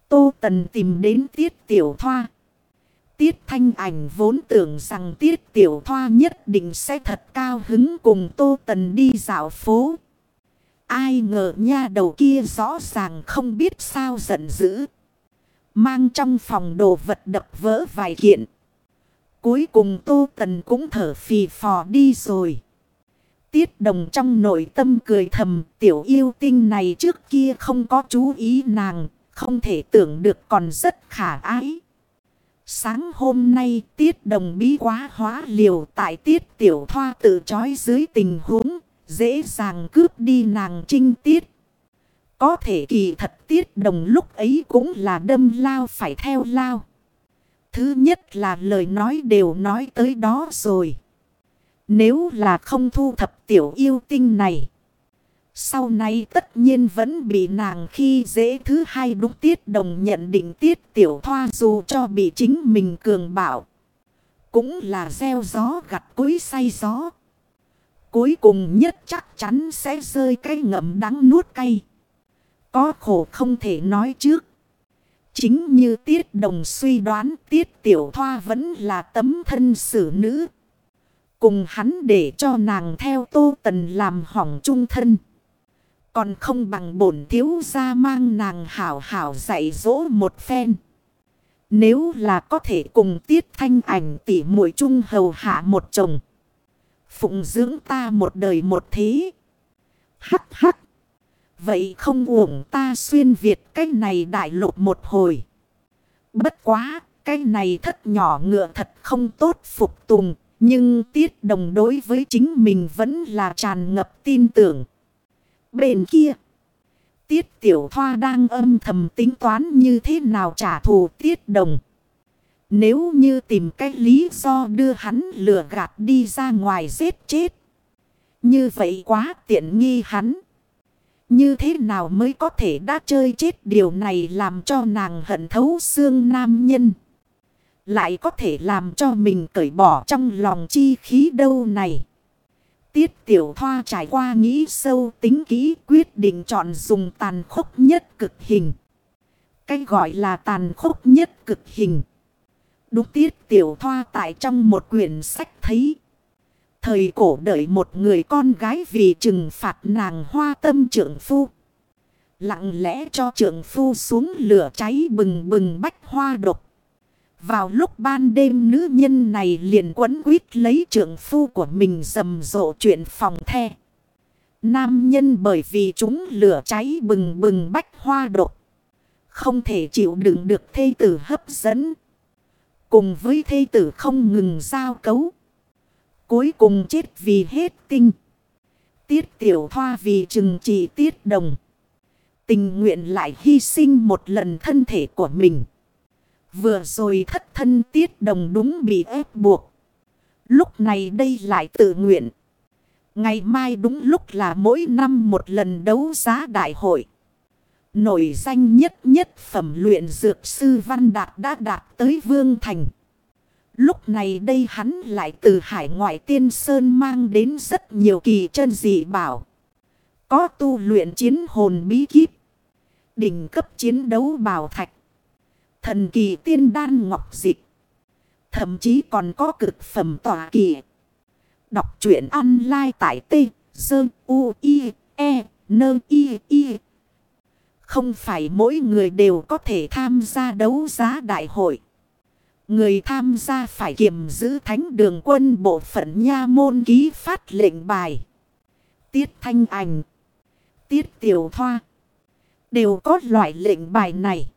Tô Tần tìm đến tiết tiểu thoa. Tiết thanh ảnh vốn tưởng rằng tiết tiểu thoa nhất định sẽ thật cao hứng cùng Tô Tần đi dạo phố. Ai ngờ nha đầu kia rõ ràng không biết sao giận dữ. Mang trong phòng đồ vật đập vỡ vài kiện. Cuối cùng Tô Tần cũng thở phì phò đi rồi. Tiết đồng trong nội tâm cười thầm, tiểu yêu tinh này trước kia không có chú ý nàng. Không thể tưởng được còn rất khả ái. Sáng hôm nay, tiết đồng bí quá hóa liều tại tiết tiểu thoa tự chói dưới tình huống. Dễ dàng cướp đi nàng trinh tiết. Có thể kỳ thật tiết đồng lúc ấy cũng là đâm lao phải theo lao. Thứ nhất là lời nói đều nói tới đó rồi. Nếu là không thu thập tiểu yêu tinh này. Sau này tất nhiên vẫn bị nàng khi dễ thứ hai đúng tiết đồng nhận định tiết tiểu thoa dù cho bị chính mình cường bảo. Cũng là gieo gió gặt cối say gió. Cuối cùng nhất chắc chắn sẽ rơi cái ngậm đắng nuốt cay. Có khổ không thể nói trước. Chính như tiết đồng suy đoán, tiết tiểu thoa vẫn là tấm thân xử nữ. Cùng hắn để cho nàng theo tô tần làm hỏng trung thân. Còn không bằng bổn thiếu ra mang nàng hảo hảo dạy dỗ một phen. Nếu là có thể cùng tiết thanh ảnh tỉ muội chung hầu hạ một chồng. Phụng dưỡng ta một đời một thế. Hắc hắc. Vậy không uổng ta xuyên Việt cái này đại lục một hồi. Bất quá, cái này thất nhỏ ngựa thật không tốt phục tùng. Nhưng tiết đồng đối với chính mình vẫn là tràn ngập tin tưởng. Bên kia, tiết tiểu thoa đang âm thầm tính toán như thế nào trả thù tiết đồng. Nếu như tìm cách lý do đưa hắn lừa gạt đi ra ngoài giết chết. Như vậy quá tiện nghi hắn. Như thế nào mới có thể đã chơi chết điều này làm cho nàng hận thấu xương nam nhân. Lại có thể làm cho mình cởi bỏ trong lòng chi khí đâu này. Tiết tiểu thoa trải qua nghĩ sâu tính kỹ, quyết định chọn dùng tàn khốc nhất cực hình. Cái gọi là tàn khốc nhất cực hình. Đúng tiết tiểu thoa tại trong một quyển sách thấy. Thời cổ đợi một người con gái vì trừng phạt nàng hoa tâm trưởng phu. Lặng lẽ cho trưởng phu xuống lửa cháy bừng bừng bách hoa độc. Vào lúc ban đêm nữ nhân này liền quấn quýt lấy trưởng phu của mình rầm rộ chuyện phòng the. Nam nhân bởi vì chúng lửa cháy bừng bừng bách hoa độc. Không thể chịu đựng được thê tử hấp dẫn. Cùng với thê tử không ngừng giao cấu. Cuối cùng chết vì hết tinh. Tiết tiểu thoa vì chừng trị tiết đồng. Tình nguyện lại hy sinh một lần thân thể của mình. Vừa rồi thất thân tiết đồng đúng bị ép buộc. Lúc này đây lại tự nguyện. Ngày mai đúng lúc là mỗi năm một lần đấu giá đại hội. Nổi danh nhất nhất phẩm luyện dược sư Văn Đạt đã đạt tới Vương Thành. Lúc này đây hắn lại từ hải ngoại tiên sơn mang đến rất nhiều kỳ chân dị bảo. Có tu luyện chiến hồn bí kíp. Đỉnh cấp chiến đấu bảo thạch. Thần kỳ tiên đan ngọc dịch. Thậm chí còn có cực phẩm tỏa kỳ. Đọc truyện online tại T. Dơ U, I E Nơ I I không phải mỗi người đều có thể tham gia đấu giá đại hội. Người tham gia phải kiềm giữ thánh đường quân bộ phận nha môn ký phát lệnh bài. Tiết thanh ảnh. Tiết tiểu thoa. Đều có loại lệnh bài này.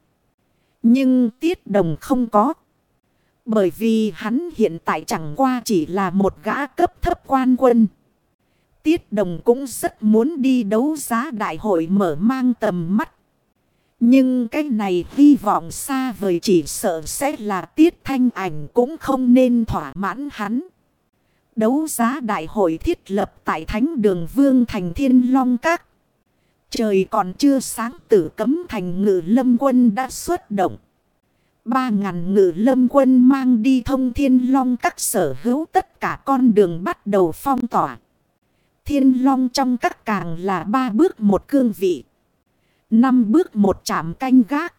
Nhưng tiết đồng không có. Bởi vì hắn hiện tại chẳng qua chỉ là một gã cấp thấp quan quân. Tiết đồng cũng rất muốn đi đấu giá đại hội mở mang tầm mắt. Nhưng cái này hy vọng xa vời chỉ sợ sẽ là tiết thanh ảnh cũng không nên thỏa mãn hắn. Đấu giá đại hội thiết lập tại Thánh đường Vương Thành Thiên Long Các. Trời còn chưa sáng tử cấm thành ngự lâm quân đã xuất động. Ba ngàn ngự lâm quân mang đi thông thiên long các sở hữu tất cả con đường bắt đầu phong tỏa. Thiên long trong các càng là ba bước một cương vị. Năm bước một chạm canh gác.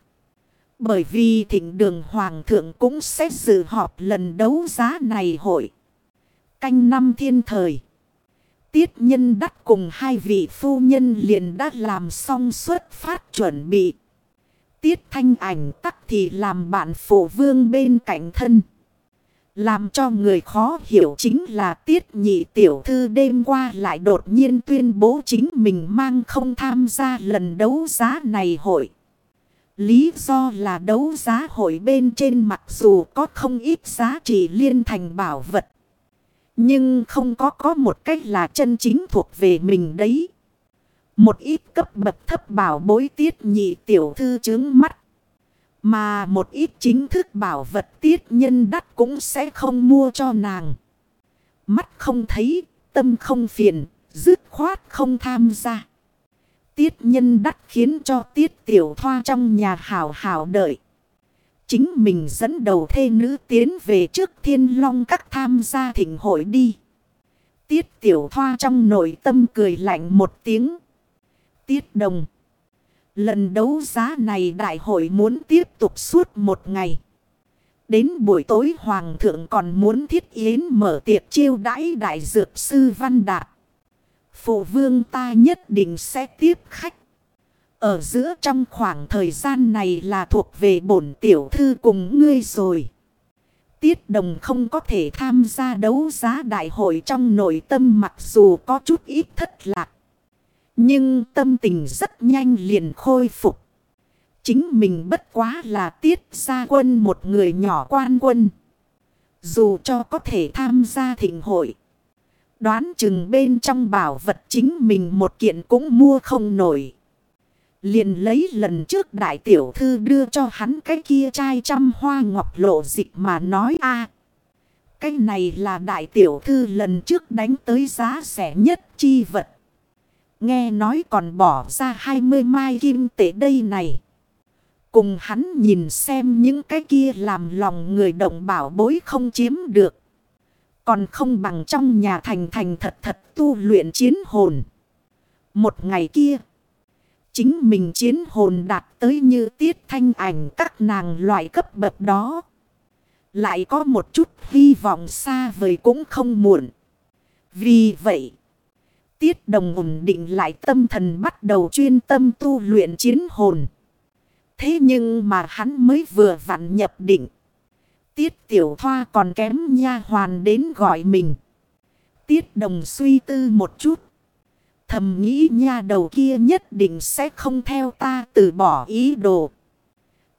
Bởi vì thịnh đường hoàng thượng cũng sẽ dự họp lần đấu giá này hội. Canh năm thiên thời. Tiết nhân đắt cùng hai vị phu nhân liền đã làm xong xuất phát chuẩn bị. Tiết thanh ảnh tắc thì làm bạn phổ vương bên cạnh thân. Làm cho người khó hiểu chính là tiết nhị tiểu thư đêm qua lại đột nhiên tuyên bố chính mình mang không tham gia lần đấu giá này hội. Lý do là đấu giá hội bên trên mặc dù có không ít giá trị liên thành bảo vật. Nhưng không có có một cách là chân chính thuộc về mình đấy. Một ít cấp bậc thấp bảo bối tiết nhị tiểu thư chướng mắt. Mà một ít chính thức bảo vật tiết nhân đắt cũng sẽ không mua cho nàng. Mắt không thấy, tâm không phiền, dứt khoát không tham gia. Tiết nhân đắt khiến cho tiết tiểu thoa trong nhà hào hào đợi. Chính mình dẫn đầu thê nữ tiến về trước thiên long các tham gia thỉnh hội đi. Tiết tiểu thoa trong nội tâm cười lạnh một tiếng. Tiết đồng. Lần đấu giá này đại hội muốn tiếp tục suốt một ngày. Đến buổi tối hoàng thượng còn muốn thiết yến mở tiệc chiêu đãi đại dược sư Văn Đạt. Phụ vương ta nhất định sẽ tiếp khách. Ở giữa trong khoảng thời gian này là thuộc về bổn tiểu thư cùng ngươi rồi. Tiết đồng không có thể tham gia đấu giá đại hội trong nội tâm mặc dù có chút ít thất lạc. Nhưng tâm tình rất nhanh liền khôi phục. Chính mình bất quá là tiết gia quân một người nhỏ quan quân. Dù cho có thể tham gia thịnh hội. Đoán chừng bên trong bảo vật chính mình một kiện cũng mua không nổi. Liền lấy lần trước đại tiểu thư đưa cho hắn cái kia chai trăm hoa ngọc lộ dịch mà nói a Cái này là đại tiểu thư lần trước đánh tới giá rẻ nhất chi vật. Nghe nói còn bỏ ra 20 mai kim tệ đây này. Cùng hắn nhìn xem những cái kia làm lòng người động bảo bối không chiếm được. Còn không bằng trong nhà thành thành thật thật tu luyện chiến hồn. Một ngày kia. Chính mình chiến hồn đạt tới như tiết thanh ảnh các nàng loại cấp bậc đó. Lại có một chút hy vọng xa vời cũng không muộn. Vì vậy. Tiết đồng ổn định lại tâm thần bắt đầu chuyên tâm tu luyện chiến hồn. Thế nhưng mà hắn mới vừa vặn nhập định. Tiết tiểu thoa còn kém nha hoàn đến gọi mình. Tiết đồng suy tư một chút. Thầm nghĩ nha đầu kia nhất định sẽ không theo ta từ bỏ ý đồ.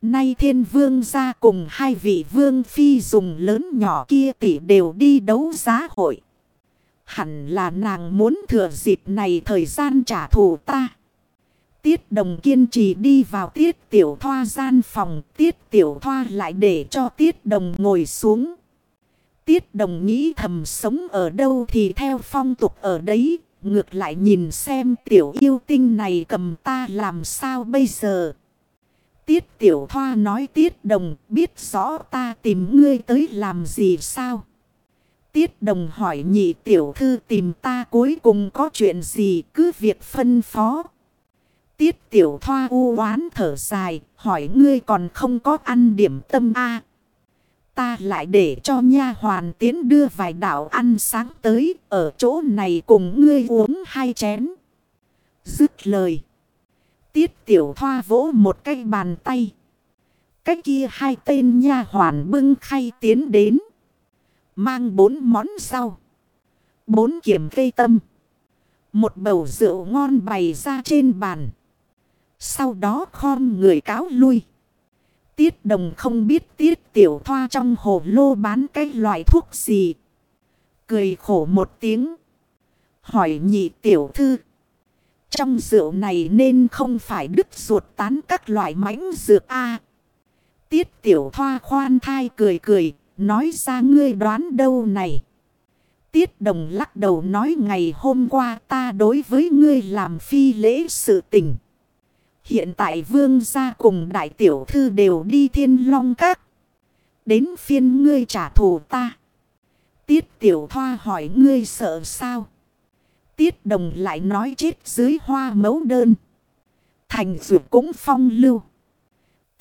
Nay thiên vương ra cùng hai vị vương phi dùng lớn nhỏ kia tỷ đều đi đấu giá hội. Hẳn là nàng muốn thừa dịp này thời gian trả thù ta. Tiết đồng kiên trì đi vào tiết tiểu thoa gian phòng. Tiết tiểu thoa lại để cho tiết đồng ngồi xuống. Tiết đồng nghĩ thầm sống ở đâu thì theo phong tục ở đấy. Ngược lại nhìn xem tiểu yêu tinh này cầm ta làm sao bây giờ. Tiết tiểu thoa nói tiết đồng, biết rõ ta tìm ngươi tới làm gì sao. Tiết đồng hỏi nhị tiểu thư tìm ta cuối cùng có chuyện gì cứ việc phân phó. Tiết tiểu thoa u oán thở dài, hỏi ngươi còn không có ăn điểm tâm a Ta lại để cho nha hoàn tiến đưa vài đạo ăn sáng tới, ở chỗ này cùng ngươi uống hai chén. Dứt lời. Tiết tiểu thoa vỗ một cái bàn tay. Cái kia hai tên nha hoàn bưng khay tiến đến. Mang bốn món rau. Bốn kiểm cây tâm. Một bầu rượu ngon bày ra trên bàn. Sau đó khom người cáo lui. Tiết đồng không biết tiết tiểu thoa trong hồ lô bán cái loại thuốc gì. Cười khổ một tiếng. Hỏi nhị tiểu thư. Trong rượu này nên không phải đứt ruột tán các loại mãnh dược A. Tiết tiểu thoa khoan thai cười cười. Nói ra ngươi đoán đâu này. Tiết đồng lắc đầu nói ngày hôm qua ta đối với ngươi làm phi lễ sự tình. Hiện tại vương gia cùng đại tiểu thư đều đi thiên long các. Đến phiên ngươi trả thù ta. Tiết tiểu thoa hỏi ngươi sợ sao? Tiết đồng lại nói chết dưới hoa mấu đơn. Thành dược cũng phong lưu.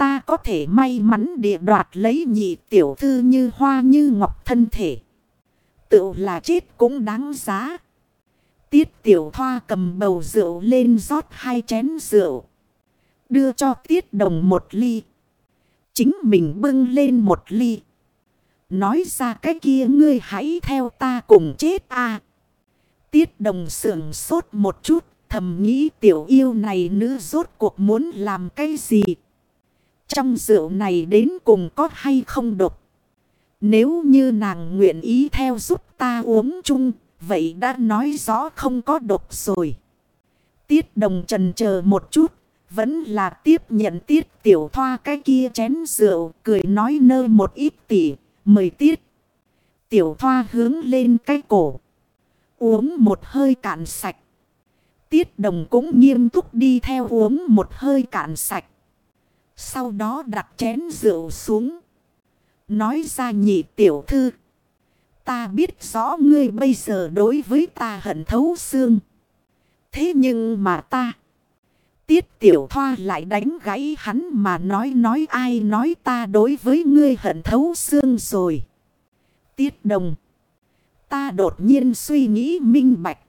Ta có thể may mắn địa đoạt lấy nhị tiểu thư như hoa như ngọc thân thể. Tự là chết cũng đáng giá. Tiết tiểu thoa cầm bầu rượu lên rót hai chén rượu. Đưa cho tiết đồng một ly. Chính mình bưng lên một ly. Nói ra cái kia ngươi hãy theo ta cùng chết a Tiết đồng sưởng sốt một chút. Thầm nghĩ tiểu yêu này nữ rốt cuộc muốn làm cái gì. Trong rượu này đến cùng có hay không độc. Nếu như nàng nguyện ý theo giúp ta uống chung. Vậy đã nói rõ không có độc rồi. Tiết đồng trần chờ một chút. Vẫn là tiếp nhận tiết tiểu thoa cái kia chén rượu. Cười nói nơ một ít tỉ. Mời tiết. Tiểu thoa hướng lên cái cổ. Uống một hơi cạn sạch. Tiết đồng cũng nghiêm túc đi theo uống một hơi cạn sạch. Sau đó đặt chén rượu xuống. Nói ra nhị tiểu thư. Ta biết rõ ngươi bây giờ đối với ta hận thấu xương. Thế nhưng mà ta. Tiết tiểu thoa lại đánh gãy hắn mà nói nói ai nói ta đối với ngươi hận thấu xương rồi. Tiết đồng. Ta đột nhiên suy nghĩ minh bạch.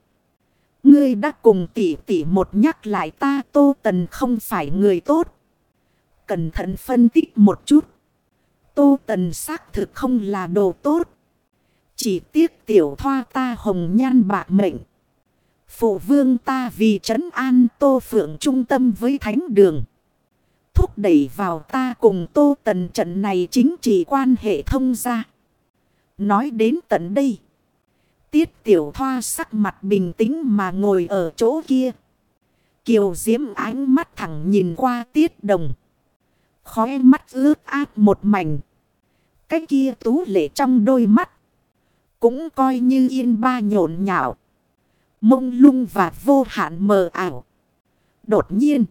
Ngươi đã cùng tỷ tỷ một nhắc lại ta tô tần không phải người tốt. Cẩn thận phân tích một chút. Tô tần xác thực không là đồ tốt. Chỉ tiếc tiểu thoa ta hồng nhan bạc mệnh. Phụ vương ta vì trấn an tô phượng trung tâm với thánh đường. Thúc đẩy vào ta cùng tô tần trận này chính trị quan hệ thông ra. Nói đến tận đây. Tiết tiểu thoa sắc mặt bình tĩnh mà ngồi ở chỗ kia. Kiều diễm ánh mắt thẳng nhìn qua tiết đồng. Khóe mắt ướt át một mảnh. Cái kia tú lệ trong đôi mắt. Cũng coi như yên ba nhộn nhạo. Mông lung và vô hạn mờ ảo. Đột nhiên.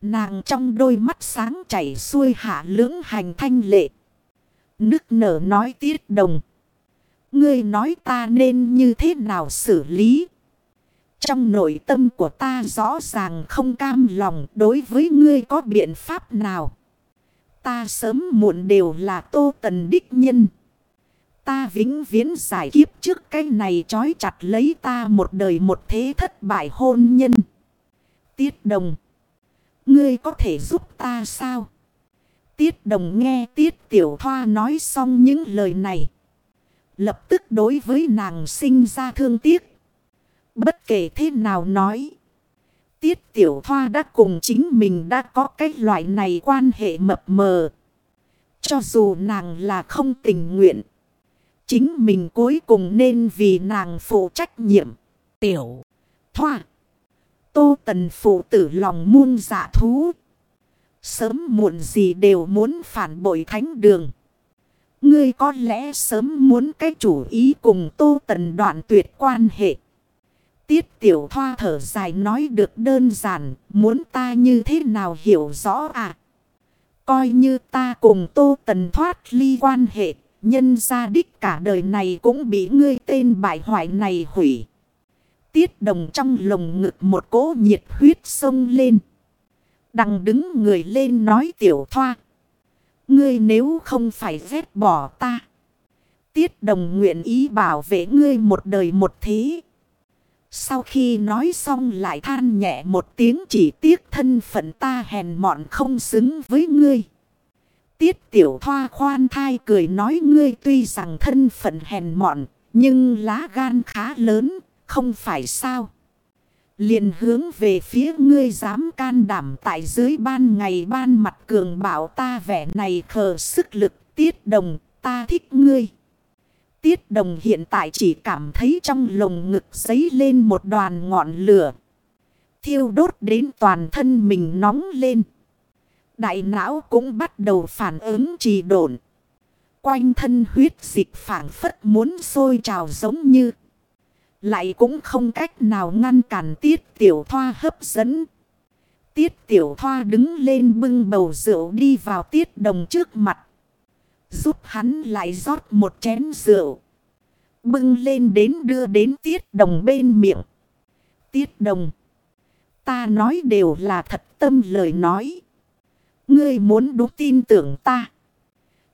Nàng trong đôi mắt sáng chảy xuôi hạ lưỡng hành thanh lệ. Nước nở nói tiết đồng. Ngươi nói ta nên như thế nào xử lý? Trong nội tâm của ta rõ ràng không cam lòng đối với ngươi có biện pháp nào. Ta sớm muộn đều là tô tần đích nhân. Ta vĩnh viễn giải kiếp trước cái này trói chặt lấy ta một đời một thế thất bại hôn nhân. Tiết đồng. Ngươi có thể giúp ta sao? Tiết đồng nghe tiết tiểu thoa nói xong những lời này. Lập tức đối với nàng sinh ra thương tiếc. Bất kể thế nào nói. Tiết tiểu thoa đã cùng chính mình đã có cái loại này quan hệ mập mờ. Cho dù nàng là không tình nguyện. Chính mình cuối cùng nên vì nàng phụ trách nhiệm. Tiểu thoa. Tô tần phụ tử lòng muôn dạ thú. Sớm muộn gì đều muốn phản bội thánh đường. Ngươi có lẽ sớm muốn cái chủ ý cùng tô tần đoạn tuyệt quan hệ. Tiết tiểu thoa thở dài nói được đơn giản, muốn ta như thế nào hiểu rõ à? Coi như ta cùng tô tần thoát ly quan hệ, nhân gia đích cả đời này cũng bị ngươi tên bại hoại này hủy. Tiết đồng trong lồng ngực một cỗ nhiệt huyết sông lên. Đằng đứng người lên nói tiểu thoa. Ngươi nếu không phải ghét bỏ ta. Tiết đồng nguyện ý bảo vệ ngươi một đời một thế. Sau khi nói xong lại than nhẹ một tiếng chỉ tiếc thân phận ta hèn mọn không xứng với ngươi. Tiết tiểu thoa khoan thai cười nói ngươi tuy rằng thân phận hèn mọn, nhưng lá gan khá lớn, không phải sao. liền hướng về phía ngươi dám can đảm tại dưới ban ngày ban mặt cường bảo ta vẻ này khờ sức lực tiết đồng, ta thích ngươi. Tiết đồng hiện tại chỉ cảm thấy trong lồng ngực giấy lên một đoàn ngọn lửa. Thiêu đốt đến toàn thân mình nóng lên. Đại não cũng bắt đầu phản ứng trì độn. Quanh thân huyết dịch phản phất muốn sôi trào giống như. Lại cũng không cách nào ngăn cản tiết tiểu thoa hấp dẫn. Tiết tiểu thoa đứng lên bưng bầu rượu đi vào tiết đồng trước mặt. Giúp hắn lại rót một chén rượu. Bưng lên đến đưa đến tiết đồng bên miệng. Tiết đồng. Ta nói đều là thật tâm lời nói. Ngươi muốn đúng tin tưởng ta.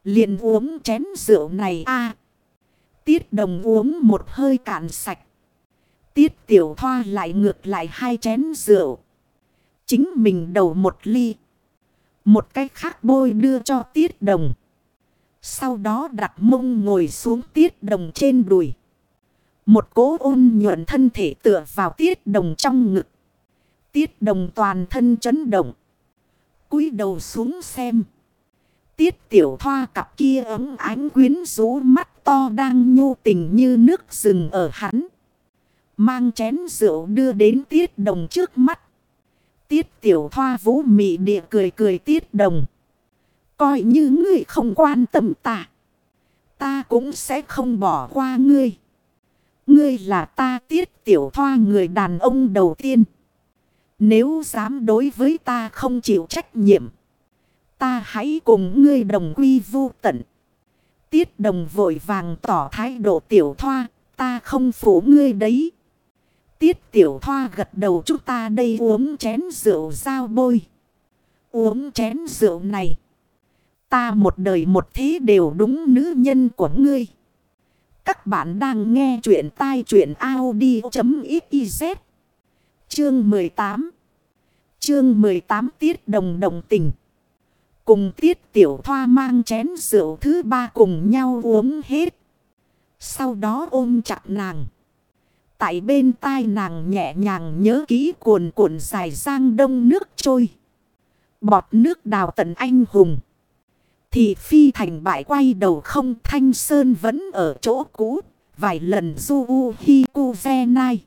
liền uống chén rượu này a Tiết đồng uống một hơi cạn sạch. Tiết tiểu thoa lại ngược lại hai chén rượu. Chính mình đầu một ly. Một cái khác bôi đưa cho tiết đồng. Sau đó đặt mông ngồi xuống tiết đồng trên đùi. Một cố ôn nhuận thân thể tựa vào tiết đồng trong ngực. Tiết đồng toàn thân chấn động cúi đầu xuống xem. Tiết tiểu thoa cặp kia ấm ánh quyến rũ mắt to đang nhu tình như nước rừng ở hắn. Mang chén rượu đưa đến tiết đồng trước mắt. Tiết tiểu thoa vũ mị địa cười cười tiết đồng. Coi như ngươi không quan tâm ta. Ta cũng sẽ không bỏ qua ngươi. Ngươi là ta tiết tiểu thoa người đàn ông đầu tiên. Nếu dám đối với ta không chịu trách nhiệm. Ta hãy cùng ngươi đồng quy vu tận. Tiết đồng vội vàng tỏ thái độ tiểu thoa. Ta không phủ ngươi đấy. Tiết tiểu thoa gật đầu, chúng ta đây uống chén rượu giao bôi. Uống chén rượu này. Ta một đời một thế đều đúng nữ nhân của ngươi. Các bạn đang nghe chuyện tai chuyện Audi.xyz. Chương 18 Chương 18 tiết đồng đồng tình. Cùng tiết tiểu thoa mang chén rượu thứ ba cùng nhau uống hết. Sau đó ôm chặt nàng. Tại bên tai nàng nhẹ nhàng nhớ kỹ cuồn cuộn dài giang đông nước trôi. Bọt nước đào tận anh hùng. Thì phi thành bại quay đầu không thanh sơn vẫn ở chỗ cũ Vài lần du u hi cu ve nai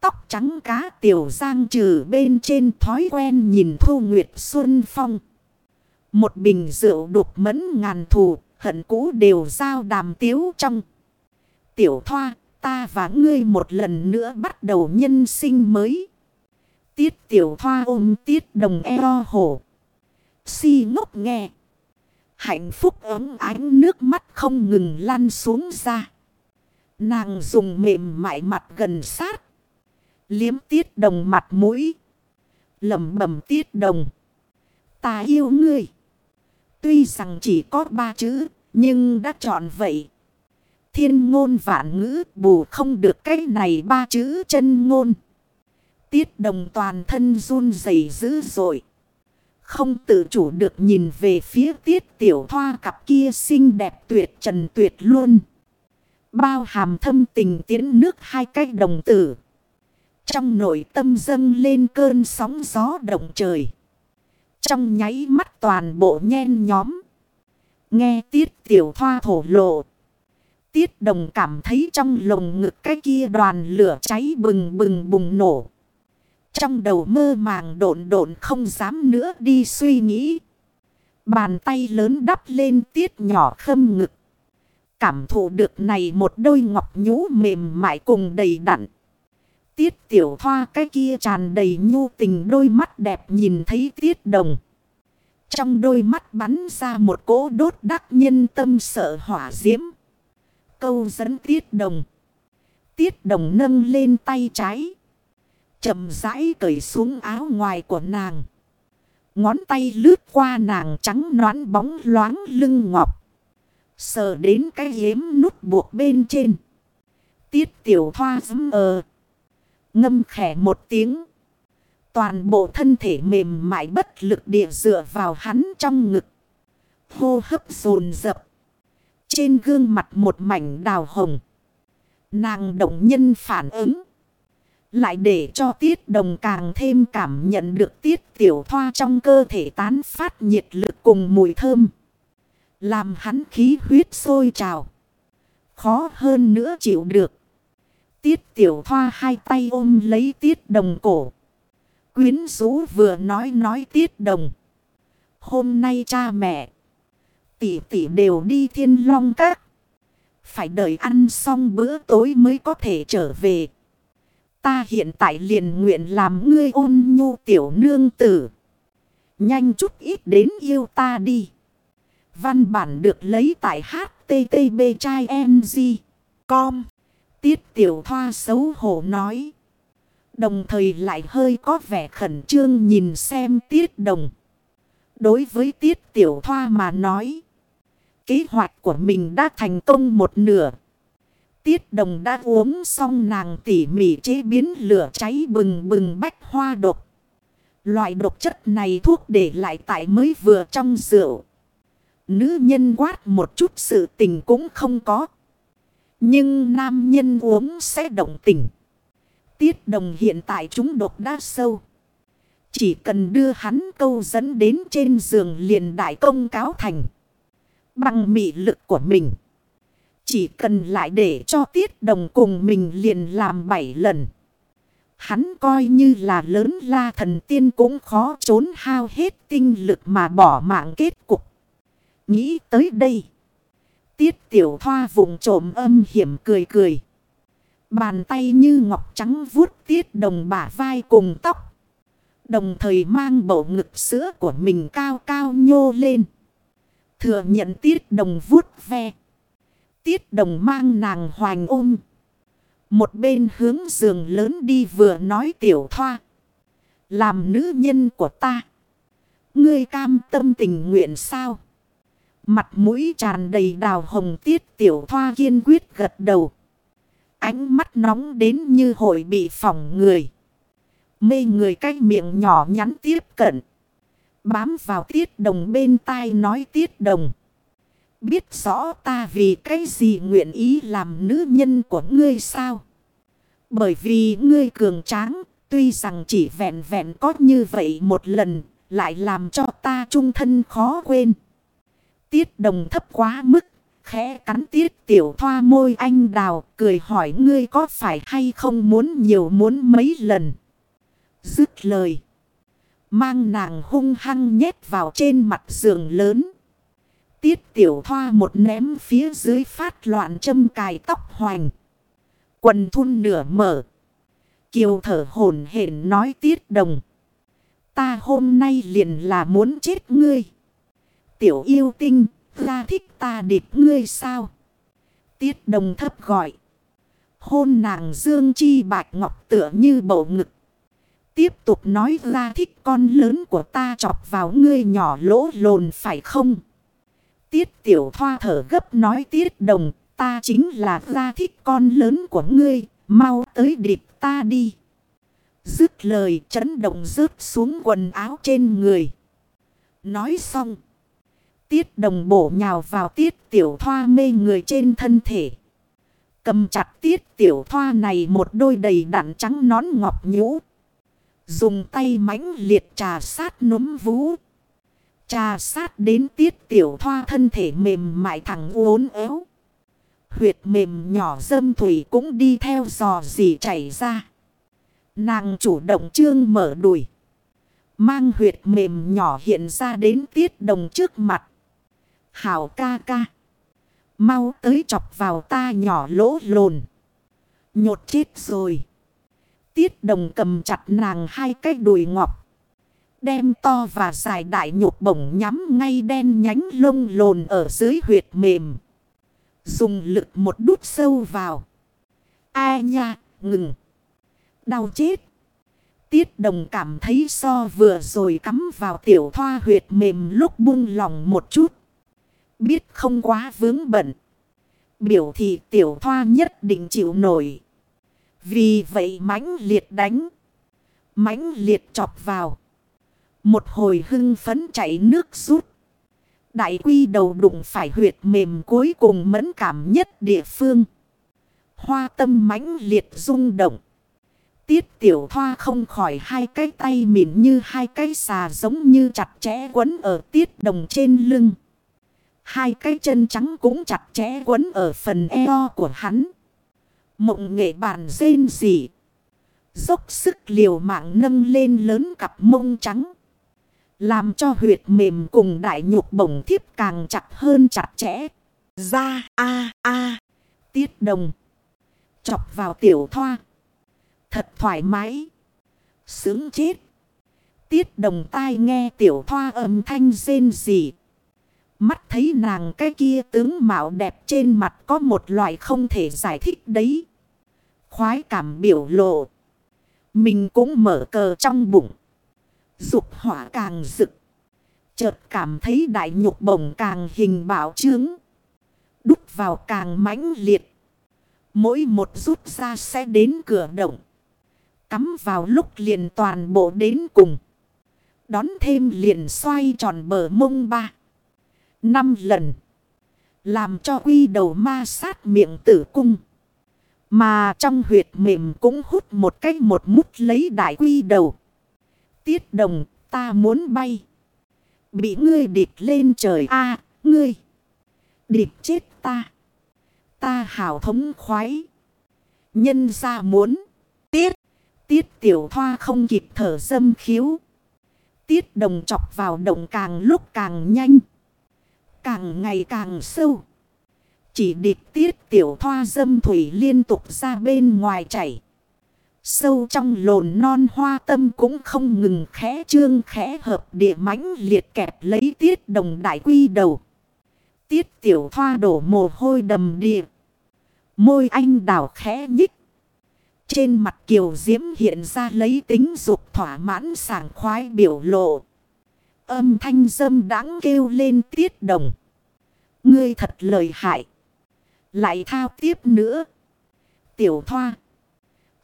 Tóc trắng cá tiểu giang trừ bên trên thói quen nhìn thu nguyệt xuân phong. Một bình rượu đục mẫn ngàn thù, hận cũ đều giao đàm tiếu trong. Tiểu thoa, ta và ngươi một lần nữa bắt đầu nhân sinh mới. Tiết tiểu thoa ôm tiết đồng eo hổ. Si ngốc nghe. Hạnh phúc ấm ánh, nước mắt không ngừng lăn xuống ra. Nàng dùng mềm mại mặt gần sát. Liếm tiết đồng mặt mũi. lẩm bẩm tiết đồng. Ta yêu ngươi. Tuy rằng chỉ có ba chữ. Nhưng đã chọn vậy. Thiên ngôn vạn ngữ bù không được cái này ba chữ chân ngôn. Tiết đồng toàn thân run rẩy dữ dội. Không tự chủ được nhìn về phía tiết tiểu thoa cặp kia xinh đẹp tuyệt trần tuyệt luôn. Bao hàm thâm tình tiến nước hai cách đồng tử. Trong nội tâm dâng lên cơn sóng gió động trời. Trong nháy mắt toàn bộ nhen nhóm. Nghe tiết tiểu thoa thổ lộ. Tiết đồng cảm thấy trong lồng ngực cái kia đoàn lửa cháy bừng bừng bùng nổ. Trong đầu mơ màng độn độn không dám nữa đi suy nghĩ. Bàn tay lớn đắp lên tiết nhỏ khâm ngực. Cảm thụ được này một đôi ngọc nhũ mềm mại cùng đầy đặn. Tiết tiểu thoa cái kia tràn đầy nhu tình đôi mắt đẹp nhìn thấy tiết đồng. Trong đôi mắt bắn ra một cỗ đốt đắc nhân tâm sợ hỏa diễm. Câu dẫn tiết đồng. Tiết đồng nâng lên tay trái chậm rãi cởi xuống áo ngoài của nàng. Ngón tay lướt qua nàng trắng ноán bóng loáng lưng ngọc. Sờ đến cái yếm nút buộc bên trên. Tiết tiểu thoa dấm ờ. Ngâm khẽ một tiếng. Toàn bộ thân thể mềm mại bất lực địa dựa vào hắn trong ngực. Hô hấp dồn dập. Trên gương mặt một mảnh đào hồng. Nàng động nhân phản ứng. Lại để cho tiết đồng càng thêm cảm nhận được tiết tiểu thoa trong cơ thể tán phát nhiệt lực cùng mùi thơm. Làm hắn khí huyết sôi trào. Khó hơn nữa chịu được. Tiết tiểu thoa hai tay ôm lấy tiết đồng cổ. Quyến rũ vừa nói nói tiết đồng. Hôm nay cha mẹ. Tỷ tỷ đều đi thiên long các. Phải đợi ăn xong bữa tối mới có thể trở về. Ta hiện tại liền nguyện làm ngươi ôn nhu tiểu nương tử. Nhanh chút ít đến yêu ta đi. Văn bản được lấy tại http trai com. Tiết tiểu thoa xấu hổ nói. Đồng thời lại hơi có vẻ khẩn trương nhìn xem tiết đồng. Đối với tiết tiểu thoa mà nói. Kế hoạch của mình đã thành công một nửa. Tiết đồng đã uống xong nàng tỉ mỉ chế biến lửa cháy bừng bừng bách hoa độc. Loại độc chất này thuốc để lại tại mới vừa trong rượu. Nữ nhân quát một chút sự tình cũng không có. Nhưng nam nhân uống sẽ động tình. Tiết đồng hiện tại chúng độc đã sâu. Chỉ cần đưa hắn câu dẫn đến trên giường liền đại công cáo thành. Bằng mị lực của mình. Chỉ cần lại để cho tiết đồng cùng mình liền làm bảy lần. Hắn coi như là lớn la thần tiên cũng khó trốn hao hết tinh lực mà bỏ mạng kết cục. Nghĩ tới đây. Tiết tiểu thoa vùng trộm âm hiểm cười cười. Bàn tay như ngọc trắng vuốt tiết đồng bả vai cùng tóc. Đồng thời mang bầu ngực sữa của mình cao cao nhô lên. Thừa nhận tiết đồng vuốt ve. Tiết đồng mang nàng hoành ôm. Một bên hướng giường lớn đi vừa nói tiểu thoa. Làm nữ nhân của ta. Ngươi cam tâm tình nguyện sao? Mặt mũi tràn đầy đào hồng tiết tiểu thoa kiên quyết gật đầu. Ánh mắt nóng đến như hội bị phỏng người. Mê người cái miệng nhỏ nhắn tiếp cận. Bám vào tiết đồng bên tai nói tiết đồng. Biết rõ ta vì cái gì nguyện ý làm nữ nhân của ngươi sao? Bởi vì ngươi cường tráng, tuy rằng chỉ vẹn vẹn có như vậy một lần, lại làm cho ta trung thân khó quên. Tiết đồng thấp quá mức, khẽ cắn tiết tiểu thoa môi anh đào, cười hỏi ngươi có phải hay không muốn nhiều muốn mấy lần. Dứt lời. Mang nàng hung hăng nhét vào trên mặt giường lớn. Tiết tiểu thoa một ném phía dưới phát loạn châm cài tóc hoành. Quần thun nửa mở. Kiều thở hổn hển nói tiết đồng. Ta hôm nay liền là muốn chết ngươi. Tiểu yêu tinh, ra thích ta điệp ngươi sao? Tiết đồng thấp gọi. Hôn nàng dương chi bạch ngọc tựa như bầu ngực. Tiếp tục nói ra thích con lớn của ta chọc vào ngươi nhỏ lỗ lồn phải không? Tiết tiểu thoa thở gấp nói tiết đồng, ta chính là gia thích con lớn của ngươi, mau tới điệp ta đi. Dứt lời chấn động rớt xuống quần áo trên người. Nói xong. Tiết đồng bổ nhào vào tiết tiểu thoa mê người trên thân thể. Cầm chặt tiết tiểu thoa này một đôi đầy đặn trắng nón ngọc nhũ. Dùng tay mãnh liệt trà sát núm vú. Trà sát đến tiết tiểu thoa thân thể mềm mại thẳng uốn éo. Huyệt mềm nhỏ dâm thủy cũng đi theo dò dì chảy ra. Nàng chủ động trương mở đùi. Mang huyệt mềm nhỏ hiện ra đến tiết đồng trước mặt. Hảo ca ca. Mau tới chọc vào ta nhỏ lỗ lồn. Nhột chết rồi. Tiết đồng cầm chặt nàng hai cái đùi ngọc. Đem to và dài đại nhục bổng nhắm ngay đen nhánh lông lồn ở dưới huyệt mềm. Dùng lực một đút sâu vào. Ai nha, ngừng. Đau chết. Tiết đồng cảm thấy so vừa rồi cắm vào tiểu thoa huyệt mềm lúc buông lòng một chút. Biết không quá vướng bận. Biểu thị tiểu thoa nhất định chịu nổi. Vì vậy mãnh liệt đánh. mãnh liệt chọc vào. Một hồi hưng phấn chạy nước rút. Đại quy đầu đụng phải huyệt mềm cuối cùng mẫn cảm nhất địa phương. Hoa tâm mãnh liệt rung động. Tiết tiểu thoa không khỏi hai cái tay mịn như hai cái xà giống như chặt chẽ quấn ở tiết đồng trên lưng. Hai cái chân trắng cũng chặt chẽ quấn ở phần eo của hắn. Mộng nghệ bàn rên rỉ. Dốc sức liều mạng nâng lên lớn cặp mông trắng. Làm cho huyệt mềm cùng đại nhục bổng thiếp càng chặt hơn chặt chẽ. Ra a a Tiết đồng. Chọc vào tiểu thoa. Thật thoải mái. Sướng chết. Tiết đồng tai nghe tiểu thoa âm thanh rên rỉ. Mắt thấy nàng cái kia tướng mạo đẹp trên mặt có một loại không thể giải thích đấy. Khoái cảm biểu lộ. Mình cũng mở cờ trong bụng. Dục hỏa càng rực. Chợt cảm thấy đại nhục bổng càng hình bảo trướng. Đúc vào càng mãnh liệt. Mỗi một rút ra sẽ đến cửa động. Cắm vào lúc liền toàn bộ đến cùng. Đón thêm liền xoay tròn bờ mông ba. Năm lần. Làm cho quy đầu ma sát miệng tử cung. Mà trong huyệt mềm cũng hút một cách một mút lấy đại quy đầu. Tiết đồng, ta muốn bay. Bị ngươi địch lên trời a, ngươi. Địch chết ta. Ta hảo thống khoái. Nhân ra muốn. Tiết. Tiết tiểu thoa không kịp thở dâm khiếu. Tiết đồng chọc vào động càng lúc càng nhanh. Càng ngày càng sâu. Chỉ địch tiết tiểu thoa dâm thủy liên tục ra bên ngoài chảy. Sâu trong lồn non hoa tâm cũng không ngừng khẽ trương khẽ hợp địa mãnh liệt kẹp lấy tiết đồng đại quy đầu. Tiết tiểu thoa đổ mồ hôi đầm địa. Môi anh đào khẽ nhích. Trên mặt kiều diễm hiện ra lấy tính dục thỏa mãn sảng khoái biểu lộ. Âm thanh dâm đáng kêu lên tiết đồng. Ngươi thật lời hại. Lại thao tiếp nữa. Tiểu thoa.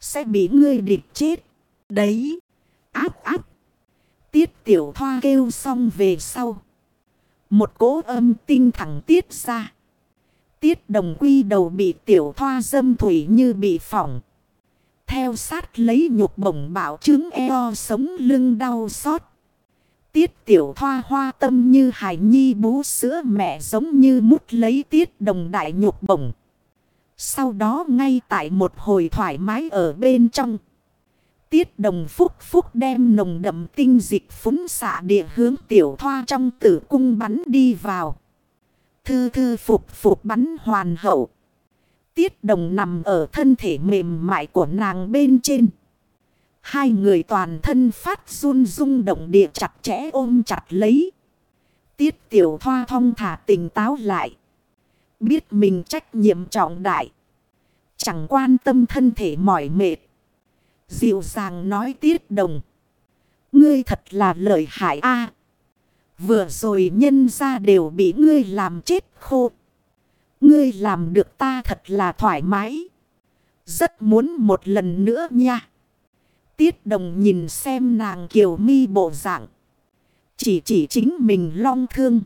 Sẽ bị ngươi địch chết. Đấy. Áp áp. Tiết tiểu thoa kêu xong về sau. Một cỗ âm tinh thẳng tiết ra. Tiết đồng quy đầu bị tiểu thoa dâm thủy như bị phỏng. Theo sát lấy nhục bổng bảo chứng eo sống lưng đau xót. Tiết tiểu thoa hoa tâm như hải nhi bú sữa mẹ giống như mút lấy tiết đồng đại nhục bổng. Sau đó ngay tại một hồi thoải mái ở bên trong. Tiết đồng phúc phúc đem nồng đậm tinh dịch phúng xạ địa hướng tiểu thoa trong tử cung bắn đi vào. Thư thư phục phục bắn hoàn hậu. Tiết đồng nằm ở thân thể mềm mại của nàng bên trên. Hai người toàn thân phát run rung động địa chặt chẽ ôm chặt lấy. Tiết tiểu thoa thong thả tỉnh táo lại. Biết mình trách nhiệm trọng đại. Chẳng quan tâm thân thể mỏi mệt. Dịu dàng nói tiết đồng. Ngươi thật là lợi hại a Vừa rồi nhân ra đều bị ngươi làm chết khô. Ngươi làm được ta thật là thoải mái. Rất muốn một lần nữa nha. Tiết đồng nhìn xem nàng kiều mi bộ dạng. Chỉ chỉ chính mình long thương.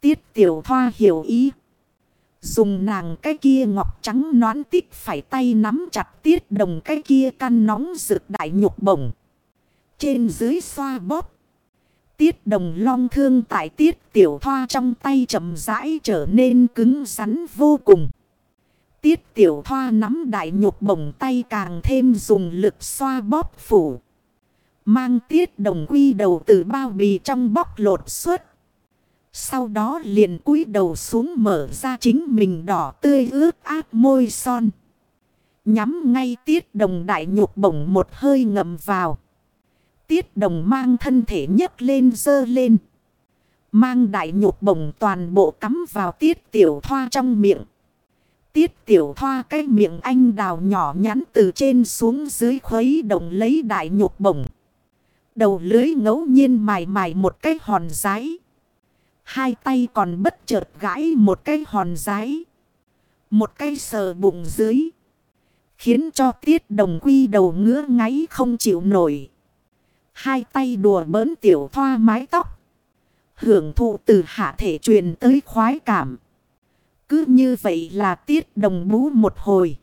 Tiết tiểu thoa hiểu ý. Dùng nàng cái kia ngọc trắng nón tích phải tay nắm chặt tiết đồng cái kia căn nóng rực đại nhục bổng. Trên dưới xoa bóp. Tiết đồng long thương tại tiết tiểu thoa trong tay chậm rãi trở nên cứng rắn vô cùng. Tiết tiểu thoa nắm đại nhục bổng tay càng thêm dùng lực xoa bóp phủ. Mang tiết đồng quy đầu từ bao bì trong bóc lột suốt. Sau đó liền cúi đầu xuống mở ra chính mình đỏ tươi ướt át môi son. Nhắm ngay tiết đồng đại nhục bổng một hơi ngầm vào. Tiết đồng mang thân thể nhấc lên dơ lên. Mang đại nhục bổng toàn bộ cắm vào tiết tiểu thoa trong miệng. Tiết tiểu thoa cái miệng anh đào nhỏ nhắn từ trên xuống dưới khuấy động lấy đại nhục bổng. Đầu lưới ngẫu nhiên mài mài một cái hòn giấy. Hai tay còn bất chợt gãi một cái hòn giấy. Một cây sờ bụng dưới. Khiến cho tiết đồng quy đầu ngứa ngáy không chịu nổi. Hai tay đùa bỡn tiểu thoa mái tóc. Hưởng thụ từ hạ thể truyền tới khoái cảm. Cứ như vậy là tiết đồng bú một hồi.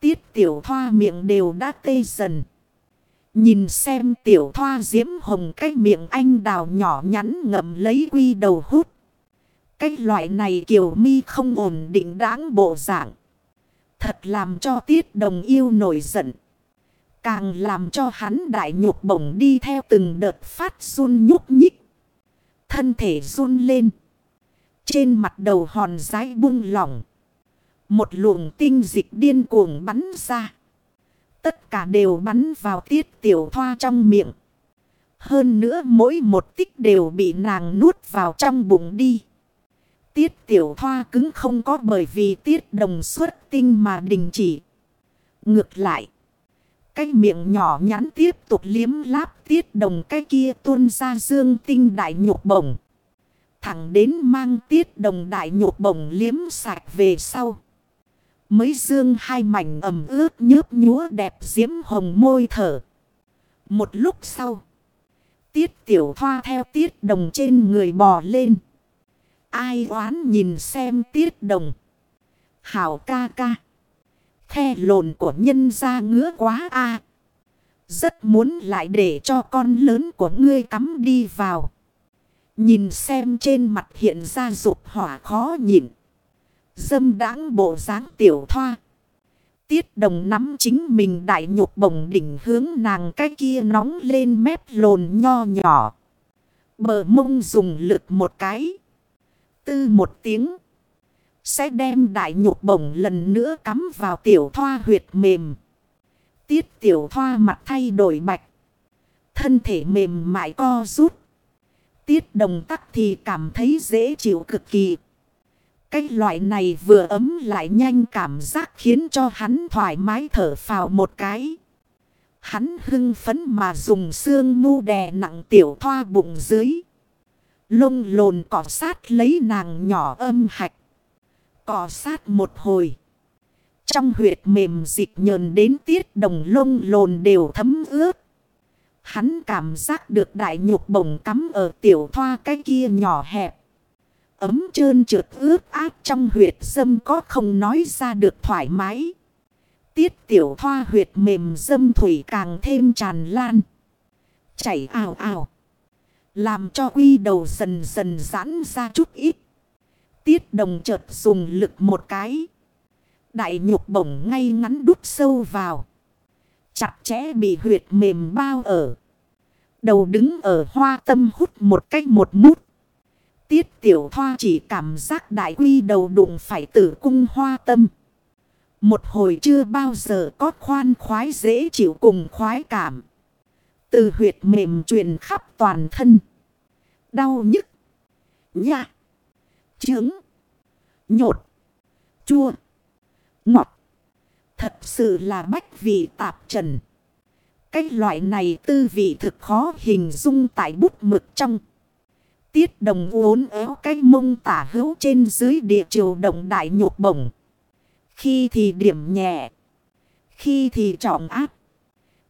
Tiết tiểu thoa miệng đều đã tê dần. Nhìn xem tiểu thoa diễm hồng cái miệng anh đào nhỏ nhắn ngậm lấy quy đầu hút. Cái loại này kiểu mi không ổn định đáng bộ dạng. Thật làm cho tiết đồng yêu nổi giận. Càng làm cho hắn đại nhục bổng đi theo từng đợt phát run nhúc nhích. Thân thể run lên. Trên mặt đầu hòn rái buông lỏng. Một luồng tinh dịch điên cuồng bắn ra. Tất cả đều bắn vào tiết tiểu thoa trong miệng. Hơn nữa mỗi một tích đều bị nàng nuốt vào trong bụng đi. Tiết tiểu thoa cứng không có bởi vì tiết đồng xuất tinh mà đình chỉ. Ngược lại. Cái miệng nhỏ nhắn tiếp tục liếm láp tiết đồng cái kia tuôn ra dương tinh đại nhục bổng. Thẳng đến mang tiết đồng đại nhục bổng liếm sạch về sau. Mới dương hai mảnh ẩm ướt nhớp nhúa đẹp diễm hồng môi thở. Một lúc sau. Tiết tiểu thoa theo tiết đồng trên người bò lên. Ai oán nhìn xem tiết đồng. Hảo ca ca. The lồn của nhân ra ngứa quá a Rất muốn lại để cho con lớn của ngươi cắm đi vào. Nhìn xem trên mặt hiện ra dục hỏa khó nhịn. Dâm đáng bộ dáng tiểu thoa. Tiết đồng nắm chính mình đại nhục bổng đỉnh hướng nàng cái kia nóng lên mép lồn nho nhỏ. Bờ mông dùng lực một cái. Tư một tiếng. Sẽ đem đại nhục bổng lần nữa cắm vào tiểu thoa huyệt mềm. Tiết tiểu thoa mặt thay đổi bạch. Thân thể mềm mại co rút. Tiết đồng tắc thì cảm thấy dễ chịu cực kỳ. Cái loại này vừa ấm lại nhanh cảm giác khiến cho hắn thoải mái thở phào một cái. Hắn hưng phấn mà dùng xương mu đè nặng tiểu thoa bụng dưới. Lông lồn cỏ sát lấy nàng nhỏ âm hạch. Cỏ sát một hồi. Trong huyệt mềm dịch nhờn đến tiết đồng lông lồn đều thấm ướt. Hắn cảm giác được đại nhục bổng cắm ở tiểu thoa cái kia nhỏ hẹp. Ấm trơn trượt ướt áp trong huyệt dâm có không nói ra được thoải mái. Tiết tiểu thoa huyệt mềm dâm thủy càng thêm tràn lan. Chảy ào ào. Làm cho quy đầu dần dần giãn ra chút ít. Tiết đồng chợt dùng lực một cái. Đại nhục bổng ngay ngắn đút sâu vào. Chặt chẽ bị huyệt mềm bao ở. Đầu đứng ở hoa tâm hút một cách một mút. Tiết tiểu thoa chỉ cảm giác đại quy đầu đụng phải tử cung hoa tâm. Một hồi chưa bao giờ có khoan khoái dễ chịu cùng khoái cảm. Từ huyệt mềm truyền khắp toàn thân. Đau nhức. Nhạ. Trứng. Nhột. Chua. Ngọt. Thật sự là bách vị tạp trần. Cái loại này tư vị thực khó hình dung tại bút mực trong. Tiết đồng uốn éo cái mông tả hữu trên dưới địa triều động đại nhục bổng. Khi thì điểm nhẹ. Khi thì trọng áp.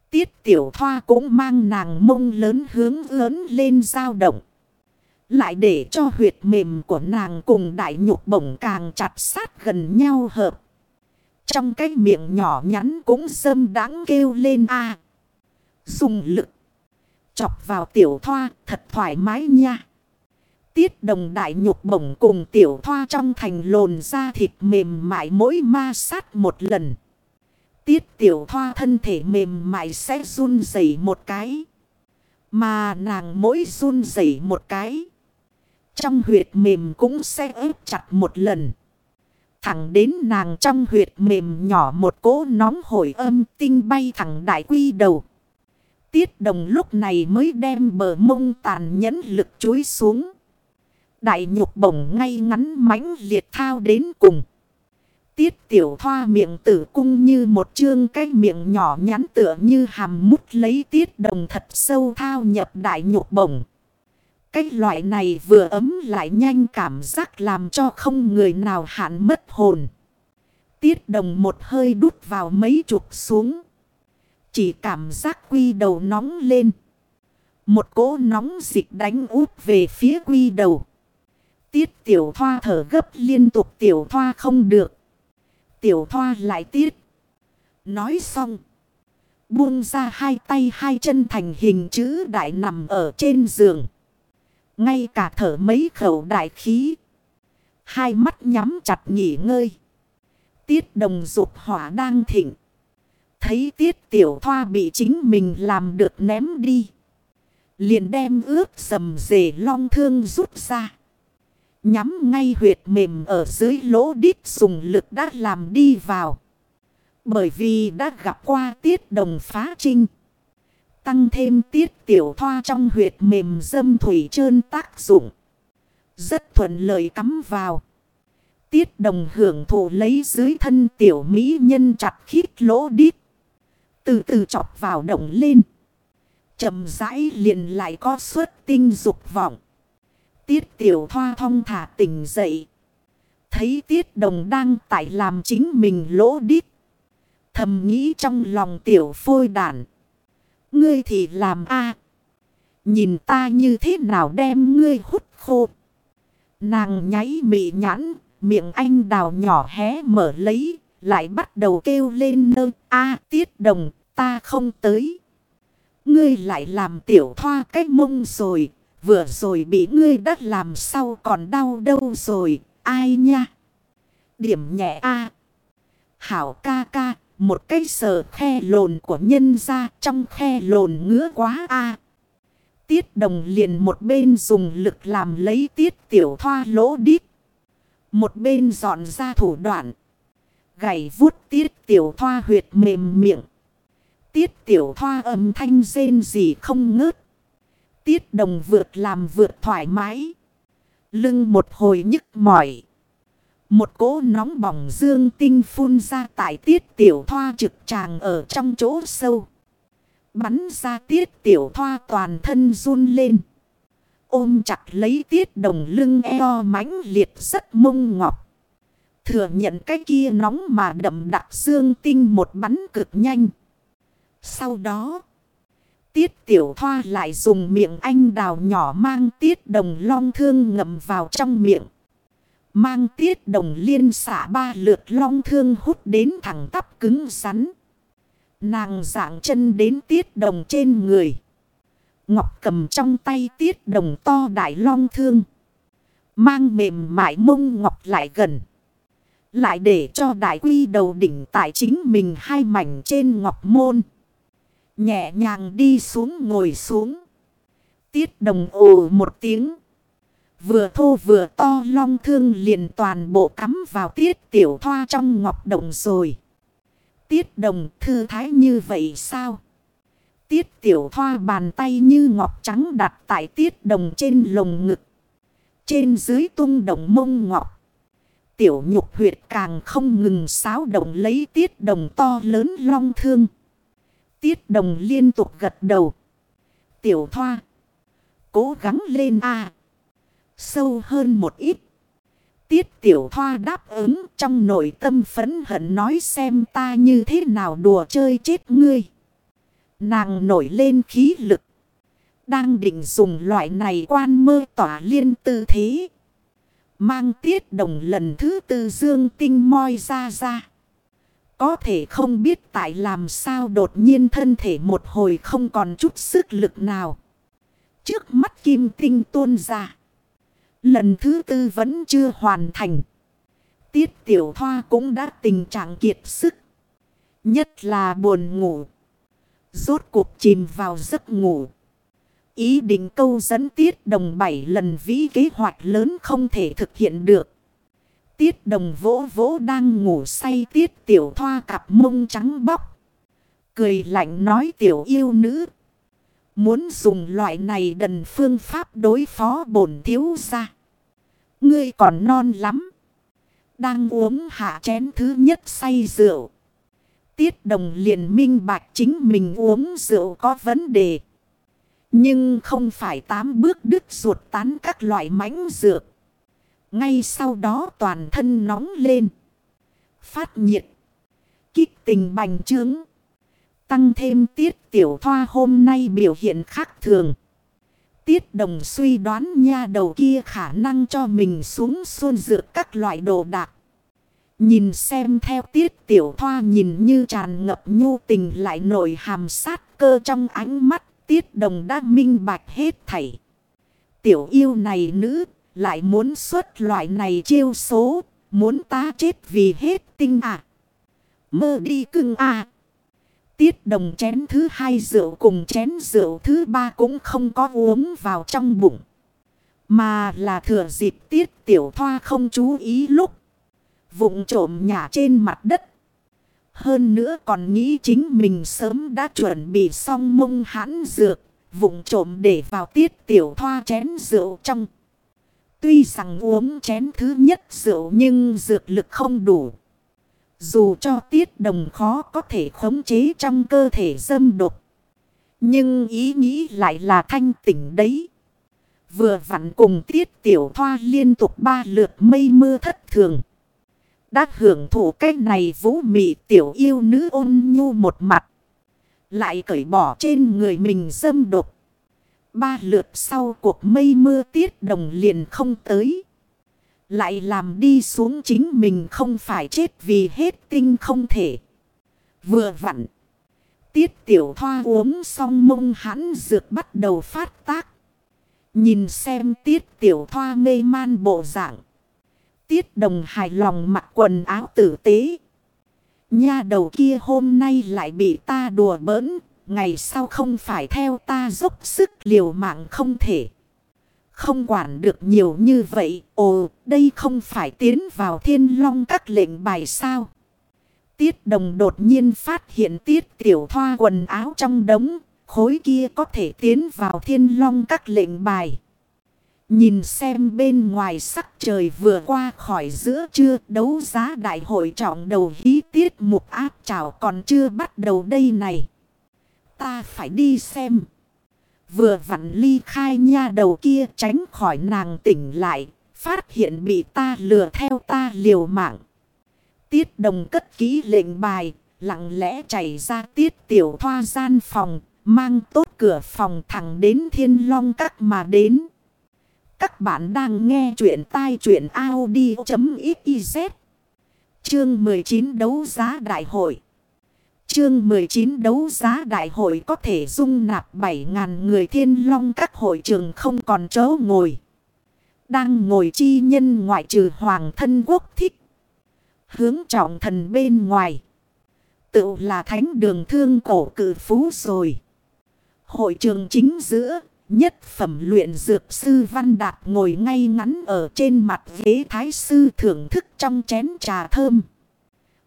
Tiết tiểu thoa cũng mang nàng mông lớn hướng lớn lên dao động. Lại để cho huyệt mềm của nàng cùng đại nhục bổng càng chặt sát gần nhau hợp. Trong cái miệng nhỏ nhắn cũng sâm đáng kêu lên a Dùng lực. Chọc vào tiểu thoa, thật thoải mái nha. Tiết đồng đại nhục bổng cùng tiểu thoa trong thành lồn ra thịt mềm mại mỗi ma sát một lần. Tiết tiểu thoa thân thể mềm mại sẽ run rẩy một cái. Mà nàng mỗi run rẩy một cái. Trong huyệt mềm cũng sẽ ép chặt một lần. Thẳng đến nàng trong huyệt mềm nhỏ một cỗ nóng hổi âm tinh bay thẳng đại quy đầu. Tiết đồng lúc này mới đem bờ mông tàn nhẫn lực chuối xuống. Đại nhục bổng ngay ngắn mãnh liệt thao đến cùng. Tiết tiểu thoa miệng tử cung như một chương cái miệng nhỏ nhắn tựa như hàm mút lấy tiết đồng thật sâu thao nhập đại nhục bổng. Cái loại này vừa ấm lại nhanh cảm giác làm cho không người nào hạn mất hồn. Tiết đồng một hơi đút vào mấy chục xuống. Chỉ cảm giác quy đầu nóng lên. Một cỗ nóng dịch đánh úp về phía quy đầu. Tiết tiểu thoa thở gấp liên tục tiểu thoa không được. Tiểu thoa lại tiết. Nói xong. Buông ra hai tay hai chân thành hình chữ đại nằm ở trên giường. Ngay cả thở mấy khẩu đại khí. Hai mắt nhắm chặt nghỉ ngơi. Tiết đồng dục hỏa đang thịnh. Thấy tiết tiểu thoa bị chính mình làm được ném đi. Liền đem ướp sầm rể long thương rút ra. Nhắm ngay huyệt mềm ở dưới lỗ đít dùng lực đã làm đi vào. Bởi vì đã gặp qua tiết đồng phá trinh. Tăng thêm tiết tiểu thoa trong huyệt mềm dâm thủy trơn tác dụng. Rất thuận lợi cắm vào. Tiết đồng hưởng thụ lấy dưới thân tiểu mỹ nhân chặt khít lỗ đít. Từ từ chọc vào động lên. chậm rãi liền lại có suất tinh dục vọng. Tiết tiểu thoa thong thả tỉnh dậy. Thấy tiết đồng đang tại làm chính mình lỗ đít. Thầm nghĩ trong lòng tiểu phôi đàn. Ngươi thì làm a Nhìn ta như thế nào đem ngươi hút khô. Nàng nháy mị nhãn, miệng anh đào nhỏ hé mở lấy, lại bắt đầu kêu lên nơ. A tiết đồng, ta không tới. Ngươi lại làm tiểu thoa cách mông rồi, vừa rồi bị ngươi đắt làm sao còn đau đâu rồi, ai nha. Điểm nhẹ A. Hảo ca ca, một cái sờ khe lồn của nhân ra trong khe lồn ngứa quá a Tiết đồng liền một bên dùng lực làm lấy tiết tiểu thoa lỗ đít. Một bên dọn ra thủ đoạn. Gảy vuốt tiết tiểu thoa huyệt mềm miệng. Tiết tiểu thoa âm thanh rên gì không ngớt. Tiết đồng vượt làm vượt thoải mái. Lưng một hồi nhức mỏi. Một cỗ nóng bỏng dương tinh phun ra tại tiết tiểu thoa trực tràng ở trong chỗ sâu. Bắn ra tiết tiểu thoa toàn thân run lên. Ôm chặt lấy tiết đồng lưng eo mãnh liệt rất mông ngọc. Thừa nhận cái kia nóng mà đậm đặc dương tinh một bắn cực nhanh. Sau đó, tiết tiểu thoa lại dùng miệng anh đào nhỏ mang tiết đồng long thương ngậm vào trong miệng. Mang tiết đồng liên xả ba lượt long thương hút đến thẳng tắp cứng rắn. Nàng dạng chân đến tiết đồng trên người. Ngọc cầm trong tay tiết đồng to đại long thương. Mang mềm mại mông ngọc lại gần. Lại để cho đại quy đầu đỉnh tại chính mình hai mảnh trên ngọc môn. Nhẹ nhàng đi xuống ngồi xuống. Tiết đồng ồ một tiếng. Vừa thô vừa to long thương liền toàn bộ cắm vào tiết tiểu thoa trong ngọc đồng rồi. Tiết đồng thư thái như vậy sao? Tiết tiểu thoa bàn tay như ngọc trắng đặt tại tiết đồng trên lồng ngực. Trên dưới tung đồng mông ngọc. Tiểu nhục huyệt càng không ngừng xáo động lấy tiết đồng to lớn long thương. Tiết đồng liên tục gật đầu. Tiểu thoa. Cố gắng lên a Sâu hơn một ít. Tiết tiểu thoa đáp ứng trong nội tâm phấn hận nói xem ta như thế nào đùa chơi chết ngươi. Nàng nổi lên khí lực. Đang định dùng loại này quan mơ tỏa liên tư thế. Mang tiết đồng lần thứ tư dương tinh moi ra ra. Có thể không biết tại làm sao đột nhiên thân thể một hồi không còn chút sức lực nào. Trước mắt kim tinh tuôn ra. Lần thứ tư vẫn chưa hoàn thành. Tiết tiểu thoa cũng đã tình trạng kiệt sức. Nhất là buồn ngủ. Rốt cuộc chìm vào giấc ngủ. Ý định câu dẫn tiết đồng bảy lần vĩ kế hoạch lớn không thể thực hiện được. Tiết đồng vỗ vỗ đang ngủ say tiết tiểu thoa cặp mông trắng bóc. Cười lạnh nói tiểu yêu nữ. Muốn dùng loại này đần phương pháp đối phó bổn thiếu ra. Ngươi còn non lắm. Đang uống hạ chén thứ nhất say rượu. Tiết đồng liền minh bạch chính mình uống rượu có vấn đề. Nhưng không phải tám bước đứt ruột tán các loại mánh dược. Ngay sau đó toàn thân nóng lên. Phát nhiệt. Kích tình bành trướng. Tăng thêm tiết tiểu thoa hôm nay biểu hiện khác thường. Tiết đồng suy đoán nha đầu kia khả năng cho mình xuống xuôn dược các loại đồ đạc. Nhìn xem theo tiết tiểu thoa nhìn như tràn ngập nhu tình lại nổi hàm sát cơ trong ánh mắt. Tiết đồng đã minh bạch hết thảy. Tiểu yêu này nữ lại muốn xuất loại này chiêu số. Muốn ta chết vì hết tinh à. Mơ đi cưng à. Tiết đồng chén thứ hai, rượu cùng chén rượu thứ ba cũng không có uống vào trong bụng. Mà là thừa dịp tiết tiểu thoa không chú ý lúc. Vụng trộm nhả trên mặt đất. Hơn nữa còn nghĩ chính mình sớm đã chuẩn bị xong mông hãn dược. Vụng trộm để vào tiết tiểu thoa chén rượu trong. Tuy rằng uống chén thứ nhất rượu nhưng dược lực không đủ. Dù cho tiết đồng khó có thể khống chế trong cơ thể dâm độc. Nhưng ý nghĩ lại là thanh tỉnh đấy. Vừa vặn cùng tiết tiểu thoa liên tục ba lượt mây mưa thất thường. Đã hưởng thụ cái này vũ mị tiểu yêu nữ ôn nhu một mặt. Lại cởi bỏ trên người mình dâm độc. Ba lượt sau cuộc mây mưa tiết đồng liền không tới. Lại làm đi xuống chính mình không phải chết vì hết tinh không thể. Vừa vặn. Tiết tiểu thoa uống xong mông hãn dược bắt đầu phát tác. Nhìn xem tiết tiểu thoa mê man bộ dạng. Tiết đồng hài lòng mặc quần áo tử tế. Nha đầu kia hôm nay lại bị ta đùa bỡn. Ngày sau không phải theo ta dốc sức liều mạng không thể. Không quản được nhiều như vậy. Ồ, đây không phải tiến vào thiên long các lệnh bài sao. Tiết đồng đột nhiên phát hiện tiết tiểu thoa quần áo trong đống. Khối kia có thể tiến vào thiên long các lệnh bài. Nhìn xem bên ngoài sắc trời vừa qua khỏi giữa trưa đấu giá đại hội trọng đầu hí tiết mục áp chảo còn chưa bắt đầu đây này. Ta phải đi xem. Vừa vặn ly khai nha đầu kia tránh khỏi nàng tỉnh lại. Phát hiện bị ta lừa theo ta liều mạng. Tiết đồng cất ký lệnh bài. Lặng lẽ chảy ra tiết tiểu thoa gian phòng. Mang tốt cửa phòng thẳng đến thiên long các mà đến. Các bạn đang nghe chuyện tai chuyện Audi.xyz. Chương 19 đấu giá đại hội. Chương 19 đấu giá đại hội có thể dung nạp 7.000 người thiên long các hội trường không còn chỗ ngồi. Đang ngồi chi nhân ngoại trừ hoàng thân quốc thích. Hướng trọng thần bên ngoài. Tự là thánh đường thương cổ cử phú rồi. Hội trường chính giữa, nhất phẩm luyện dược sư Văn Đạt ngồi ngay ngắn ở trên mặt ghế thái sư thưởng thức trong chén trà thơm.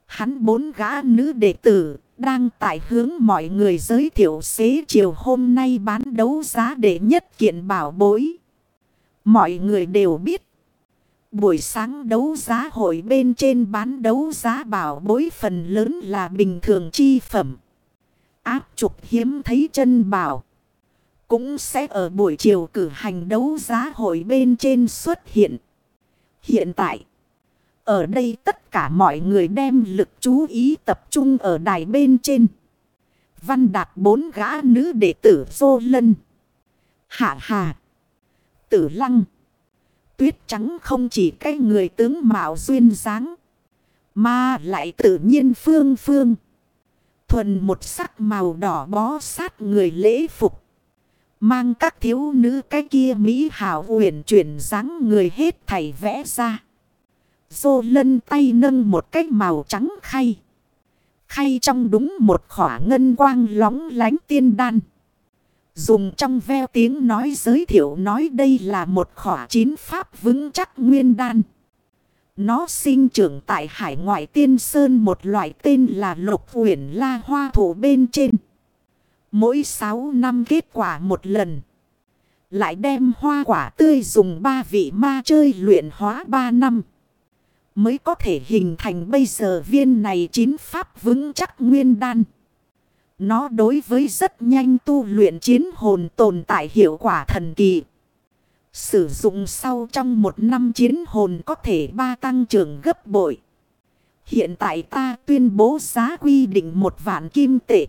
Hắn bốn gã nữ đệ tử đang tại hướng mọi người giới thiệu xế chiều hôm nay bán đấu giá để nhất kiện bảo bối. Mọi người đều biết. Buổi sáng đấu giá hội bên trên bán đấu giá bảo bối phần lớn là bình thường chi phẩm. Áp trục hiếm thấy chân bảo. Cũng sẽ ở buổi chiều cử hành đấu giá hội bên trên xuất hiện. Hiện tại. Ở đây tất cả mọi người đem lực chú ý tập trung ở đài bên trên. Văn đạt bốn gã nữ đệ tử vô lân. Hạ hà. Tử lăng. Tuyết trắng không chỉ cái người tướng mạo duyên dáng. Mà lại tự nhiên phương phương. Thuần một sắc màu đỏ bó sát người lễ phục. Mang các thiếu nữ cái kia mỹ hảo uyển chuyển dáng người hết thảy vẽ ra. Dô lân tay nâng một cái màu trắng khay. Khay trong đúng một khỏa ngân quang lóng lánh tiên đan. Dùng trong veo tiếng nói giới thiệu nói đây là một khỏa chín pháp vững chắc nguyên đan. Nó sinh trưởng tại hải ngoại tiên sơn một loại tên là lục huyển la hoa thủ bên trên. Mỗi 6 năm kết quả một lần. Lại đem hoa quả tươi dùng ba vị ma chơi luyện hóa 3 năm. Mới có thể hình thành bây giờ viên này chín pháp vững chắc nguyên đan. Nó đối với rất nhanh tu luyện chiến hồn tồn tại hiệu quả thần kỳ. Sử dụng sau trong một năm chiến hồn có thể ba tăng trưởng gấp bội. Hiện tại ta tuyên bố giá quy định một vạn kim tệ.